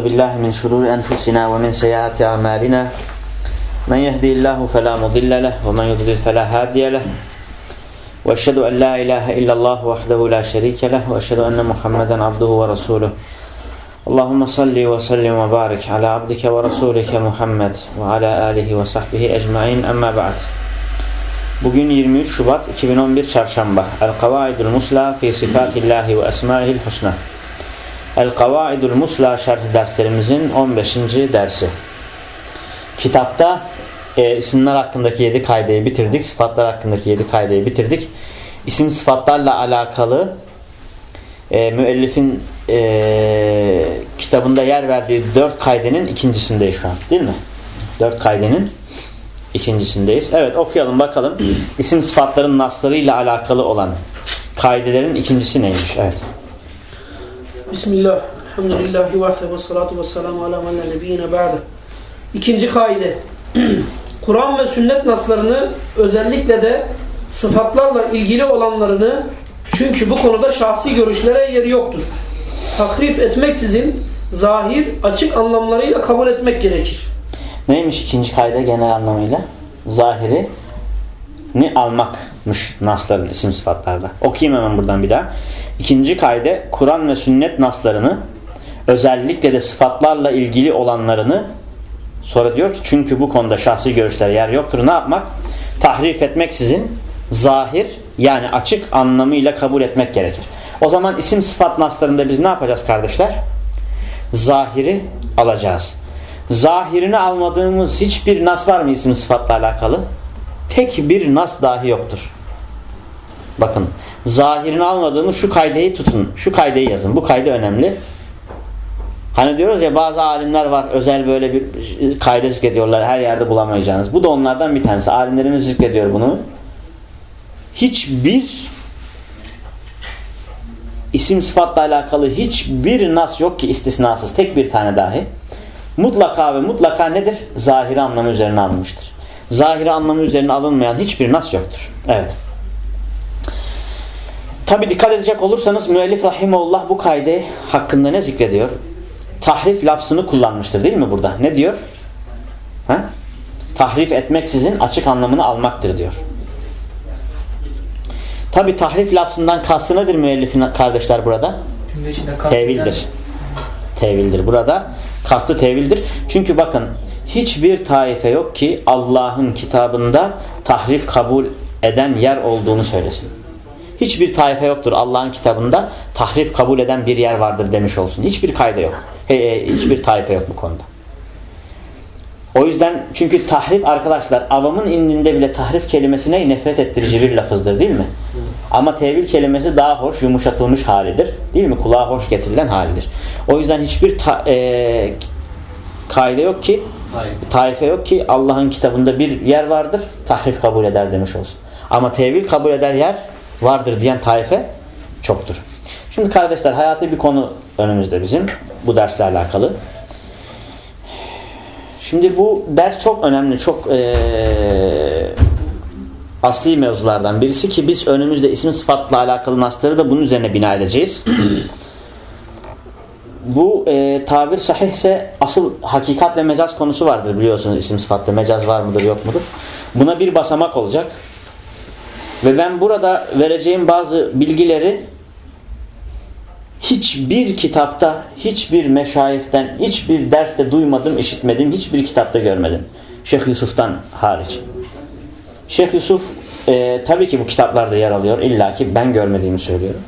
ونعوذ بالله من شرور أنفسنا ومن سيئات أعمالنا. من يهدي الله فلا مضل له ومن يضلل فلا هادي له. وأشهد أن لا إله إلا الله وحده لا شريك له وأشهد أن محمدا عبده ورسوله. اللهم صل وسلم وبارك على عبدك ورسولك محمد وعلى آله وصحبه أجمعين أما بعد. Bugün 23 Şubat 2011 Çarşamba El-Kavaidul Musla fi Sifatillahi ve Esmaihil Husna El-Kavaidul Musla şerh derslerimizin 15. dersi Kitapta e, isimler hakkındaki 7 kaydeyi bitirdik. Sıfatlar hakkındaki 7 kaydeyi bitirdik. İsim sıfatlarla alakalı e, müellifin e, kitabında yer verdiği 4 kaydenin ikincisindeyiz şu an. Değil mi? 4 kaydenin ikincisindeyiz. Evet okuyalım bakalım. İsim sıfatların naslarıyla alakalı olan kaidelerin ikincisi neymiş? Evet. Bismillah. Elhamdülillahi vahde ve salatu ve selamu ala men la nebiyyine ba'de. İkinci kaide. Kur'an ve sünnet naslarını özellikle de sıfatlarla ilgili olanlarını çünkü bu konuda şahsi görüşlere yeri yoktur. Takrif etmeksizin zahir, açık anlamlarıyla kabul etmek gerekir. Neymiş ikinci kayda genel anlamıyla? Zahiri ni almakmış nasların isim sıfatlarda. Okuyayım hemen buradan bir daha. İkinci kayde Kur'an ve sünnet naslarını özellikle de sıfatlarla ilgili olanlarını sonra diyor ki çünkü bu konuda şahsi görüşler yer yoktur. Ne yapmak? Tahrif etmeksizin zahir yani açık anlamıyla kabul etmek gerekir. O zaman isim sıfat naslarında biz ne yapacağız kardeşler? Zahiri alacağız. Zahirini almadığımız hiçbir nas var mı isim sıfatla alakalı? Tek bir nas dahi yoktur. Bakın zahirini almadığımız şu kaydeyi tutun. Şu kaydeyi yazın. Bu kaydı önemli. Hani diyoruz ya bazı alimler var özel böyle bir kayda zikrediyorlar her yerde bulamayacağınız. Bu da onlardan bir tanesi. Alimlerimiz zikrediyor bunu. Hiçbir isim sıfatla alakalı hiçbir nas yok ki istisnasız. Tek bir tane dahi. Mutlaka ve mutlaka nedir? Zahiri anlamı üzerine alınmıştır. Zahiri anlamı üzerine alınmayan hiçbir nas yoktur. Evet. Tabi dikkat edecek olursanız müellif rahimullah bu kaydı hakkında ne zikrediyor? Tahrif lafzını kullanmıştır değil mi burada? Ne diyor? Ha? Tahrif etmeksizin açık anlamını almaktır diyor. Tabi tahrif lafzından kastı nedir müellifin kardeşler burada? Tevildir. Tevildir. Burada kastı tevildir. Çünkü bakın hiçbir taife yok ki Allah'ın kitabında tahrif kabul eden yer olduğunu söylesin. Hiçbir taife yoktur Allah'ın kitabında tahrif kabul eden bir yer vardır demiş olsun. Hiçbir kayda yok. Hiçbir taife yok bu konuda. O yüzden çünkü tahrif arkadaşlar avamın indinde bile tahrif kelimesine nefret ettirici bir lafızdır değil mi? Ama tevil kelimesi daha hoş yumuşatılmış halidir. Değil mi? Kulağa hoş getirilen halidir. O yüzden hiçbir ta, e, kaide yok ki taife yok ki Allah'ın kitabında bir yer vardır tahrif kabul eder demiş olsun. Ama tevil kabul eder yer vardır diyen taife çoktur. Şimdi kardeşler hayati bir konu önümüzde bizim bu dersle alakalı. Şimdi bu ders çok önemli, çok ee, asli mevzulardan birisi ki biz önümüzde isim sıfatla alakalı nasları da bunun üzerine bina edeceğiz. Bu e, tabir sahihse asıl hakikat ve mecaz konusu vardır biliyorsunuz isim sıfatta mecaz var mıdır yok mudur. Buna bir basamak olacak. Ve ben burada vereceğim bazı bilgileri hiçbir kitapta, hiçbir meşayihten, hiçbir derste duymadım, işitmedim, hiçbir kitapta görmedim. Şeyh Yusuf'tan hariç. Şeyh Yusuf e, tabii ki bu kitaplarda yer alıyor. İlla ki ben görmediğimi söylüyorum.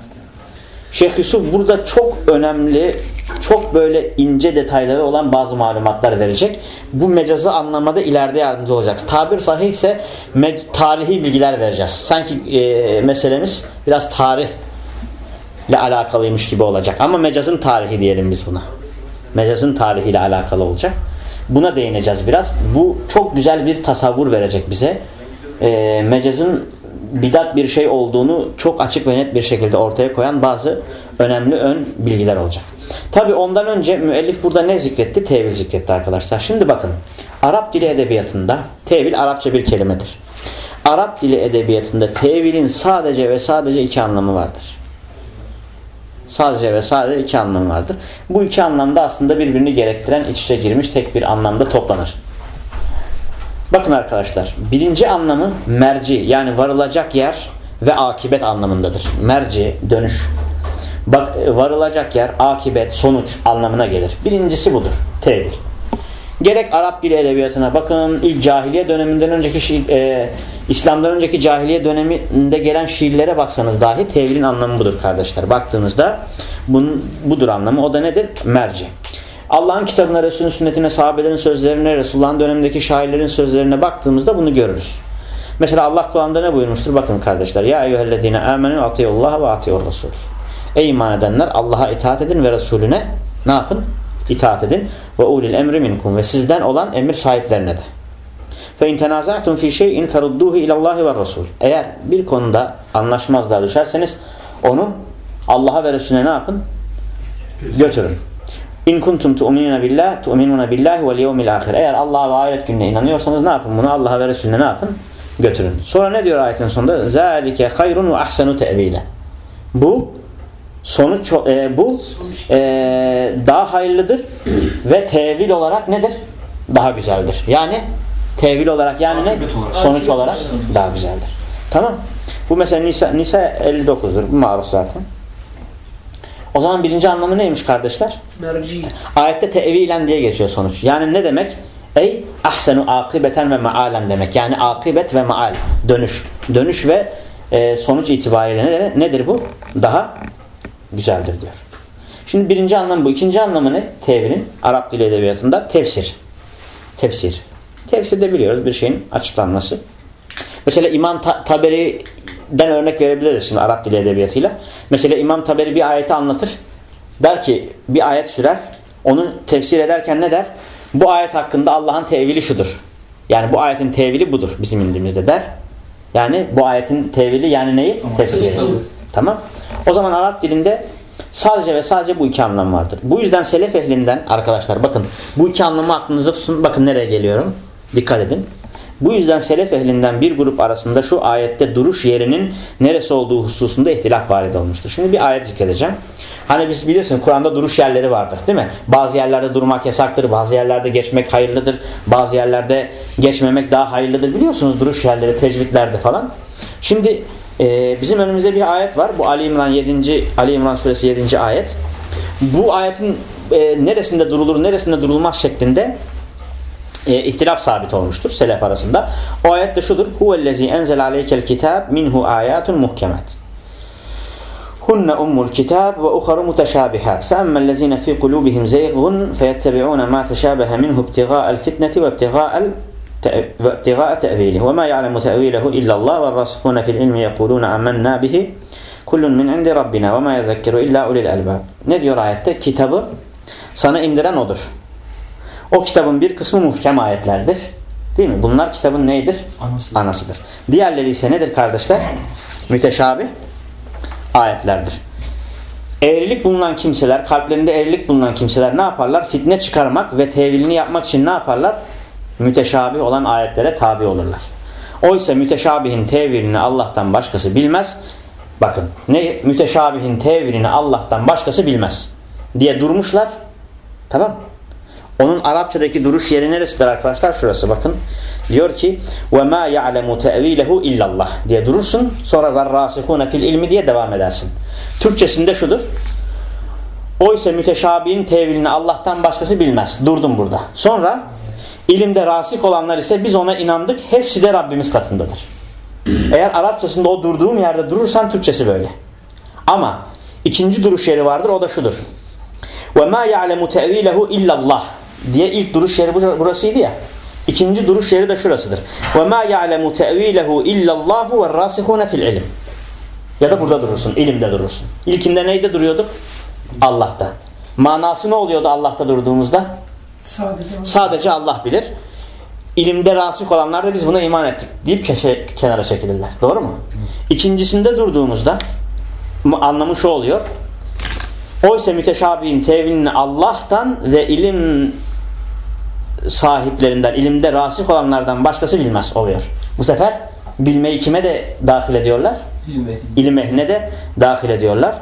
Şeyh Yusuf burada çok önemli, çok böyle ince detayları olan bazı malumatlar verecek. Bu mecazı anlamada ileride yardımcı olacak. Tabir sahih ise tarihi bilgiler vereceğiz. Sanki e, meselemiz biraz tarih ile alakalıymış gibi olacak. Ama mecazın tarihi diyelim biz buna. Mecazın tarihiyle alakalı olacak. Buna değineceğiz biraz. Bu çok güzel bir tasavvur verecek bize. E, mecazın bidat bir şey olduğunu çok açık ve net bir şekilde ortaya koyan bazı önemli ön bilgiler olacak. Tabi ondan önce müellif burada ne zikretti? Tevil zikretti arkadaşlar. Şimdi bakın. Arap dili edebiyatında tevil Arapça bir kelimedir. Arap dili edebiyatında tevilin sadece ve sadece iki anlamı vardır. Sadece ve sadece iki anlam vardır. Bu iki anlamda aslında birbirini gerektiren iç içe girmiş tek bir anlamda toplanır. Bakın arkadaşlar birinci anlamı merci yani varılacak yer ve akibet anlamındadır. Merci dönüş. Bak varılacak yer akibet sonuç anlamına gelir. Birincisi budur. Tevil. Gerek Arap dili edebiyatına bakın ilk cahiliye döneminden önceki şiir, e, İslam'dan önceki cahiliye döneminde gelen şiirlere baksanız dahi tevilin anlamı budur kardeşler. Baktığınızda bunun, budur anlamı. O da nedir? Merci. Allah'ın kitabına, Resulün sünnetine, sahabelerin sözlerine, Resulullah'ın dönemindeki şairlerin sözlerine baktığımızda bunu görürüz. Mesela Allah Kur'an'da ne buyurmuştur? Bakın kardeşler. Ya eyyühellezine amenu atiyullah ve atiyur Resul. Ey iman edenler Allah'a itaat edin ve Resulüne ne yapın? İtaat edin. Ve ulil emri minkum. Ve sizden olan emir sahiplerine de. Fe in tenaza'tum fi şey'in ferudduhu ilallahi ve Resul. Eğer bir konuda anlaşmazlığa düşerseniz onu Allah'a ve Resulüne ne yapın? Götürün. İn kuntum tu'minuna billah tu'minuna billahi vel yevmil ahir. Eğer Allah'a ve ahiret gününe inanıyorsanız ne yapın bunu? Allah'a ve Resulüne ne yapın? Götürün. Sonra ne diyor ayetin sonunda? Zalike hayrun ve ahsenu te'vile. Bu sonuç e, bu e, daha hayırlıdır ve tevil olarak nedir? Daha güzeldir. Yani tevil olarak yani ne? Sonuç olarak daha güzeldir. Tamam. Bu mesela Nisa, Nisa 59'dur. Bu maruz zaten. O zaman birinci anlamı neymiş kardeşler? Merci. Ayette tevilen diye geçiyor sonuç. Yani ne demek? Ey ahsenu akibeten ve maalen demek. Yani akibet ve maal. Dönüş. Dönüş ve e, sonuç itibariyle nedir, nedir bu? Daha güzeldir diyor. Şimdi birinci anlamı bu. İkinci anlamı ne? Tevilin Arap dili edebiyatında tefsir. Tefsir. Tefsir de biliyoruz bir şeyin açıklanması. Mesela İmam Ta Taberi'den örnek verebiliriz şimdi Arap dili edebiyatıyla. Mesela İmam Taberi bir ayeti anlatır. Der ki bir ayet sürer. Onu tefsir ederken ne der? Bu ayet hakkında Allah'ın tevili şudur. Yani bu ayetin tevili budur bizim indimizde der. Yani bu ayetin tevili yani neyi? Tefsiri. Tamam. O zaman Arap dilinde sadece ve sadece bu iki anlam vardır. Bu yüzden selef ehlinden arkadaşlar bakın bu iki anlamı aklınızda tutun. Bakın nereye geliyorum. Dikkat edin. Bu yüzden selef ehlinden bir grup arasında şu ayette duruş yerinin neresi olduğu hususunda ihtilaf varid olmuştur. Şimdi bir ayet zikredeceğim. Hani biz bilirsin Kur'an'da duruş yerleri vardır değil mi? Bazı yerlerde durmak yasaktır, bazı yerlerde geçmek hayırlıdır, bazı yerlerde geçmemek daha hayırlıdır. Biliyorsunuz duruş yerleri, tecvidlerde falan. Şimdi e, bizim önümüzde bir ayet var. Bu Ali İmran 7. Ali İmran suresi 7. ayet. Bu ayetin e, neresinde durulur, neresinde durulmaz şeklinde e, ihtilaf sabit olmuştur selef arasında. O ayet de şudur. Huvellezî enzel aleykel kitab minhu ayatun muhkemet. Hunne ummul kitab ve uharu muteşabihat. Fe emmellezîne fî kulûbihim zeygun feyettebi'ûne mâ teşâbehe minhu ibtigâ'el fitneti ve ibtigâ'el ve ibtigâ'e te'vîlih. Ve mâ ya'lemu te'vîlehu illallah ve rasıkûne fil ilmi yekulûne amennâ bihi. Kullun min indi rabbina ve mâ yezekkiru illâ ulil elbâb. Ne diyor ayette? Kitabı sana indiren odur. O kitabın bir kısmı muhkem ayetlerdir. Değil mi? Bunlar kitabın neydir? Anasıdır. Anasıdır. Diğerleri ise nedir kardeşler? Müteşabi ayetlerdir. Eğrilik bulunan kimseler, kalplerinde eğrilik bulunan kimseler ne yaparlar? Fitne çıkarmak ve tevilini yapmak için ne yaparlar? Müteşabih olan ayetlere tabi olurlar. Oysa müteşabihin tevilini Allah'tan başkası bilmez. Bakın ne müteşabihin tevilini Allah'tan başkası bilmez diye durmuşlar. Tamam onun Arapçadaki duruş yeri neresidir arkadaşlar? Şurası bakın. Diyor ki ve ma ya'lemu te'vilehu illallah diye durursun. Sonra ver rasikune fil ilmi diye devam edersin. Türkçesinde şudur. Oysa müteşabihin tevilini Allah'tan başkası bilmez. Durdum burada. Sonra ilimde rasik olanlar ise biz ona inandık. Hepsi de Rabbimiz katındadır. Eğer Arapçasında o durduğum yerde durursan Türkçesi böyle. Ama ikinci duruş yeri vardır o da şudur. Ve ma ya'lemu tevilehu illallah diye ilk duruş yeri burasıydı ya. İkinci duruş yeri de şurasıdır. Ve ma ya'lemu te'vilehu illallahu ve rasihune fil ilim. Ya da burada durursun, ilimde durursun. İlkinde neyde duruyorduk? Allah'ta. Manası ne oluyordu Allah'ta durduğumuzda? Sadece Allah, Sadece Allah bilir. İlimde rasih olanlar da biz buna iman ettik deyip keşe, kenara çekilirler. Doğru mu? İkincisinde durduğumuzda anlamı şu oluyor. Oysa müteşabihin tevilini Allah'tan ve ilim sahiplerinden, ilimde rasik olanlardan başkası bilmez oluyor. Bu sefer bilmeyi kime de dahil ediyorlar? İlim ehline de dahil ediyorlar.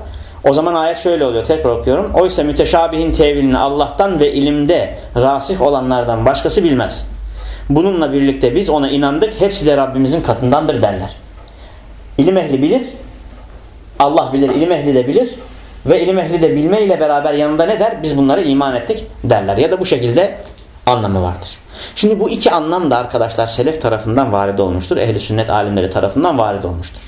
O zaman ayet şöyle oluyor tekrar okuyorum. Oysa müteşabihin tevilini Allah'tan ve ilimde rasih olanlardan başkası bilmez. Bununla birlikte biz ona inandık. Hepsi de Rabbimizin katındandır derler. İlim ehli bilir. Allah bilir. ilim ehli de bilir. Ve ilim ehli de bilme ile beraber yanında ne der? Biz bunlara iman ettik derler. Ya da bu şekilde anlamı vardır. Şimdi bu iki anlam da arkadaşlar selef tarafından varid olmuştur. Ehli sünnet alimleri tarafından varid olmuştur.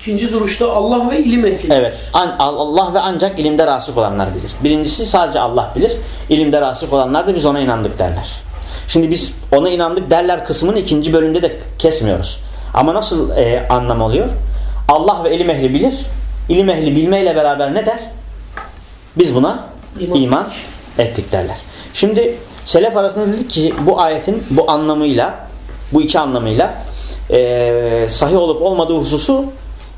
İkinci duruşta Allah ve ilim ehli. Evet. Allah ve ancak ilimde rasık olanlar bilir. Birincisi sadece Allah bilir. İlimde rasık olanlar da biz ona inandık derler. Şimdi biz ona inandık derler kısmını ikinci bölümde de kesmiyoruz. Ama nasıl e, anlam oluyor? Allah ve ilim ehli bilir. İlim ehli bilmeyle beraber ne der? Biz buna iman, iman ettik derler. Şimdi selef arasında dedik ki bu ayetin bu anlamıyla bu iki anlamıyla e, sahih olup olmadığı hususu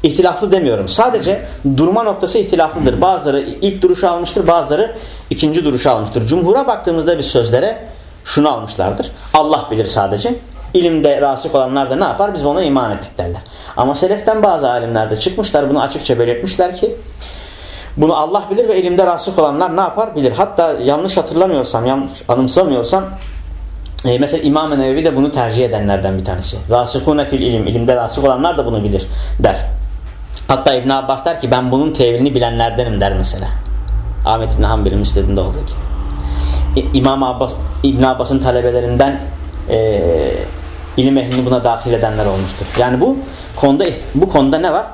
ihtilaflı demiyorum. Sadece durma noktası ihtilaflıdır. Bazıları ilk duruşu almıştır, bazıları ikinci duruşu almıştır. Cumhura baktığımızda bir sözlere şunu almışlardır. Allah bilir sadece. İlimde rasık olanlar da ne yapar? Biz ona iman ettik derler. Ama seleften bazı alimler de çıkmışlar bunu açıkça belirtmişler ki bunu Allah bilir ve ilimde rasık olanlar ne yapar? Bilir. Hatta yanlış hatırlamıyorsam, yanlış anımsamıyorsam e, mesela İmam-ı Nevevi de bunu tercih edenlerden bir tanesi. Rasıkune fil ilim. ilimde rasık olanlar da bunu bilir der. Hatta İbn Abbas der ki ben bunun tevilini bilenlerdenim der mesela. Ahmet İbn Hanbel'in müstedinde olduğu gibi. İmam Abbas, İbn Abbas'ın talebelerinden e, ilim ehlini buna dahil edenler olmuştur. Yani bu konuda bu konuda ne var?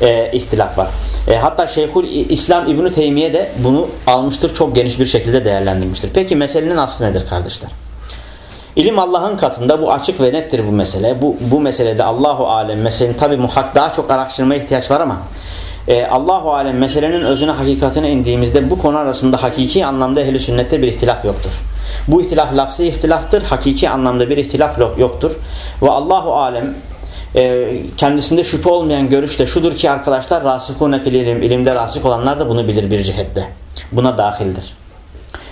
E, ihtilaf var. E, hatta Şeyhül İslam İbn Teymiye de bunu almıştır. Çok geniş bir şekilde değerlendirmiştir. Peki meselenin aslı nedir kardeşler? İlim Allah'ın katında bu açık ve nettir bu mesele. Bu, bu meselede Allahu Alem meselenin tabi muhak daha çok araştırmaya ihtiyaç var ama e, Allahu Alem meselenin özüne hakikatine indiğimizde bu konu arasında hakiki anlamda ehli sünnette bir ihtilaf yoktur. Bu ihtilaf lafzı ihtilaftır. Hakiki anlamda bir ihtilaf yoktur. Ve Allahu Alem e, kendisinde şüphe olmayan görüş de şudur ki arkadaşlar rasıkune fil ilim, ilimde rasık olanlar da bunu bilir bir cihette. Buna dahildir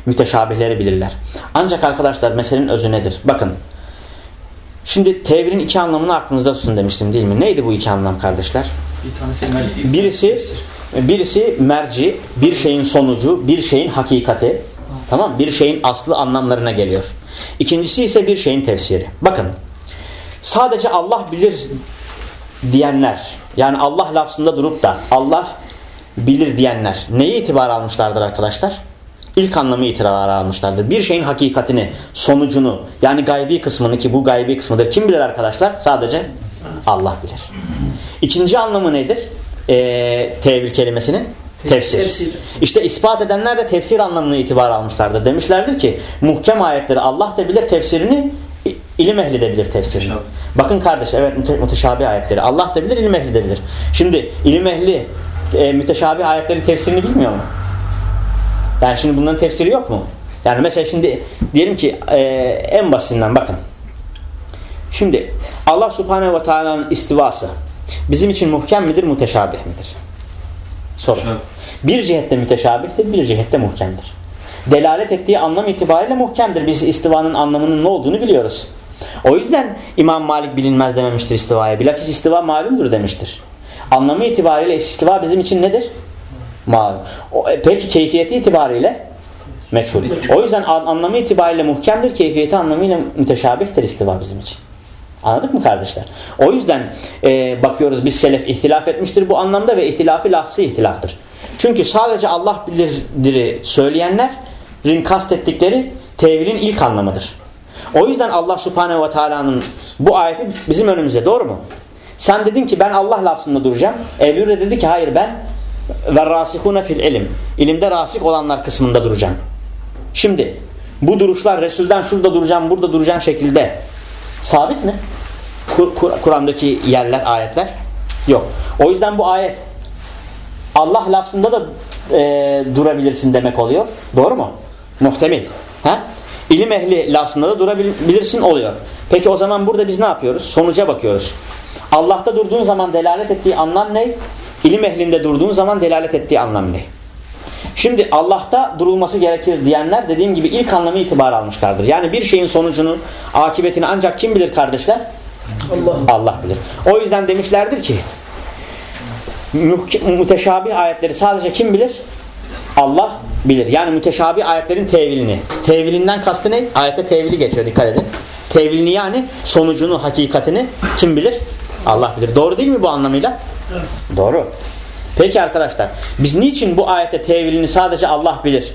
müteşabihleri bilirler. Ancak arkadaşlar meselenin özü nedir? Bakın. Şimdi tevilin iki anlamını aklınızda tutun demiştim değil mi? Neydi bu iki anlam kardeşler? Bir birisi birisi merci, bir şeyin sonucu, bir şeyin hakikati. Tamam Bir şeyin aslı anlamlarına geliyor. İkincisi ise bir şeyin tefsiri. Bakın. Sadece Allah bilir diyenler yani Allah lafzında durup da Allah bilir diyenler neye itibar almışlardır arkadaşlar? ilk anlamı itibar almışlardır. Bir şeyin hakikatini, sonucunu yani gaybi kısmını ki bu gaybi kısmıdır. Kim bilir arkadaşlar? Sadece Allah bilir. İkinci anlamı nedir? Ee, tevil kelimesinin tefsir. tefsir. İşte ispat edenler de tefsir anlamını itibar almışlardır. Demişlerdir ki muhkem ayetleri Allah da bilir tefsirini ilim ehli de bilir tefsirini. Müteşabih. Bakın kardeş evet müte müteşabih ayetleri. Allah da bilir ilim ehli de bilir. Şimdi ilim ehli e, müteşabih ayetlerin tefsirini bilmiyor mu? Yani şimdi bunların tefsiri yok mu? Yani mesela şimdi diyelim ki e, en basitinden bakın. Şimdi Allah subhanehu ve teala'nın istivası bizim için muhkem midir, muteşabih midir? Soru. Bir cihette müteşabihtir, bir cihette muhkemdir. Delalet ettiği anlam itibariyle muhkemdir. Biz istivanın anlamının ne olduğunu biliyoruz. O yüzden İmam Malik bilinmez dememiştir istivaya. Bilakis istiva malumdur demiştir. Anlamı itibariyle istiva bizim için nedir? Malum. E, peki keyfiyeti itibariyle meçhul. O yüzden anlamı itibariyle muhkemdir, keyfiyeti anlamıyla müteşabihtir istiva bizim için. Anladık mı kardeşler? O yüzden e, bakıyoruz biz selef ihtilaf etmiştir bu anlamda ve ihtilafı lafzı ihtilaftır. Çünkü sadece Allah bilirdir'i söyleyenlerin kastettikleri tevilin ilk anlamıdır. O yüzden Allah subhanehu ve teala'nın bu ayeti bizim önümüzde doğru mu? Sen dedin ki ben Allah lafzında duracağım. Ebu de dedi ki hayır ben ve rasihune fil ilim. İlimde rasik olanlar kısmında duracağım. Şimdi bu duruşlar Resul'den şurada duracağım, burada duracağım şekilde sabit mi? Kur'an'daki yerler, ayetler yok. O yüzden bu ayet Allah lafzında da e, durabilirsin demek oluyor. Doğru mu? Muhtemel. Ha? İlim ehli lafzında da durabilirsin oluyor. Peki o zaman burada biz ne yapıyoruz? Sonuca bakıyoruz. Allah'ta durduğun zaman delalet ettiği anlam ne? İlim ehlinde durduğun zaman delalet ettiği anlam ne? Şimdi Allah'ta durulması gerekir diyenler dediğim gibi ilk anlamı itibar almışlardır. Yani bir şeyin sonucunu, akıbetini ancak kim bilir kardeşler? Allah. Allah bilir. O yüzden demişlerdir ki müteşabih ayetleri sadece kim bilir? Allah bilir. Yani müteşabih ayetlerin tevilini. Tevilinden kastı ne? Ayette tevili geçiyor dikkat edin. Tevilini yani sonucunu, hakikatini kim bilir? Allah bilir. Doğru değil mi bu anlamıyla? Evet. Doğru. Peki arkadaşlar biz niçin bu ayette tevilini sadece Allah bilir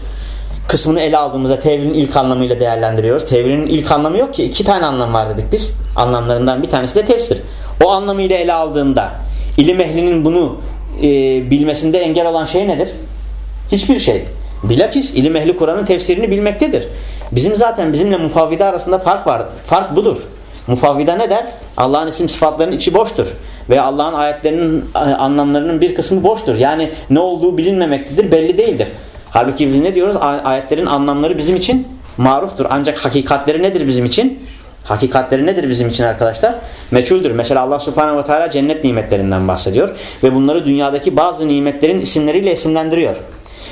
kısmını ele aldığımızda tevilin ilk anlamıyla değerlendiriyoruz. Tevilin ilk anlamı yok ki. iki tane anlam var dedik biz. Anlamlarından bir tanesi de tefsir. O anlamıyla ele aldığında ilim ehlinin bunu e, bilmesinde engel olan şey nedir? Hiçbir şey. Bilakis ilim ehli Kur'an'ın tefsirini bilmektedir. Bizim zaten bizimle mufavvide arasında fark var. Fark budur. Mufavvida ne der? Allah'ın isim sıfatlarının içi boştur. Ve Allah'ın ayetlerinin e, anlamlarının bir kısmı boştur. Yani ne olduğu bilinmemektedir, belli değildir. Halbuki biz ne diyoruz? Ayetlerin anlamları bizim için maruftur. Ancak hakikatleri nedir bizim için? Hakikatleri nedir bizim için arkadaşlar? Meçhuldür. Mesela Allah subhanehu ve teala cennet nimetlerinden bahsediyor. Ve bunları dünyadaki bazı nimetlerin isimleriyle isimlendiriyor.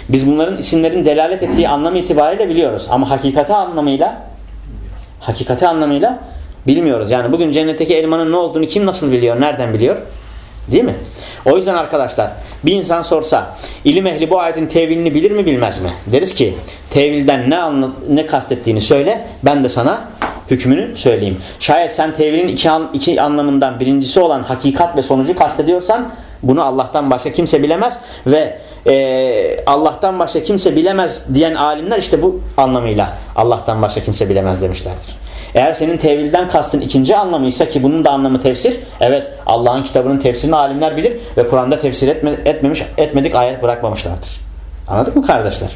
Biz bunların isimlerin delalet ettiği anlam itibariyle biliyoruz. Ama hakikati anlamıyla hakikati anlamıyla bilmiyoruz. Yani bugün cennetteki elmanın ne olduğunu kim nasıl biliyor? Nereden biliyor? Değil mi? O yüzden arkadaşlar bir insan sorsa ilim ehli bu ayetin tevilini bilir mi bilmez mi? Deriz ki tevilden ne, anla, ne kastettiğini söyle ben de sana hükmünü söyleyeyim. Şayet sen tevilin iki, an, iki anlamından birincisi olan hakikat ve sonucu kastediyorsan bunu Allah'tan başka kimse bilemez ve e, Allah'tan başka kimse bilemez diyen alimler işte bu anlamıyla Allah'tan başka kimse bilemez demişlerdir. Eğer senin tevilden kastın ikinci anlamıysa ki bunun da anlamı tefsir. Evet Allah'ın kitabının tefsirini alimler bilir ve Kur'an'da tefsir etme, etmemiş, etmedik ayet bırakmamışlardır. Anladık mı kardeşler?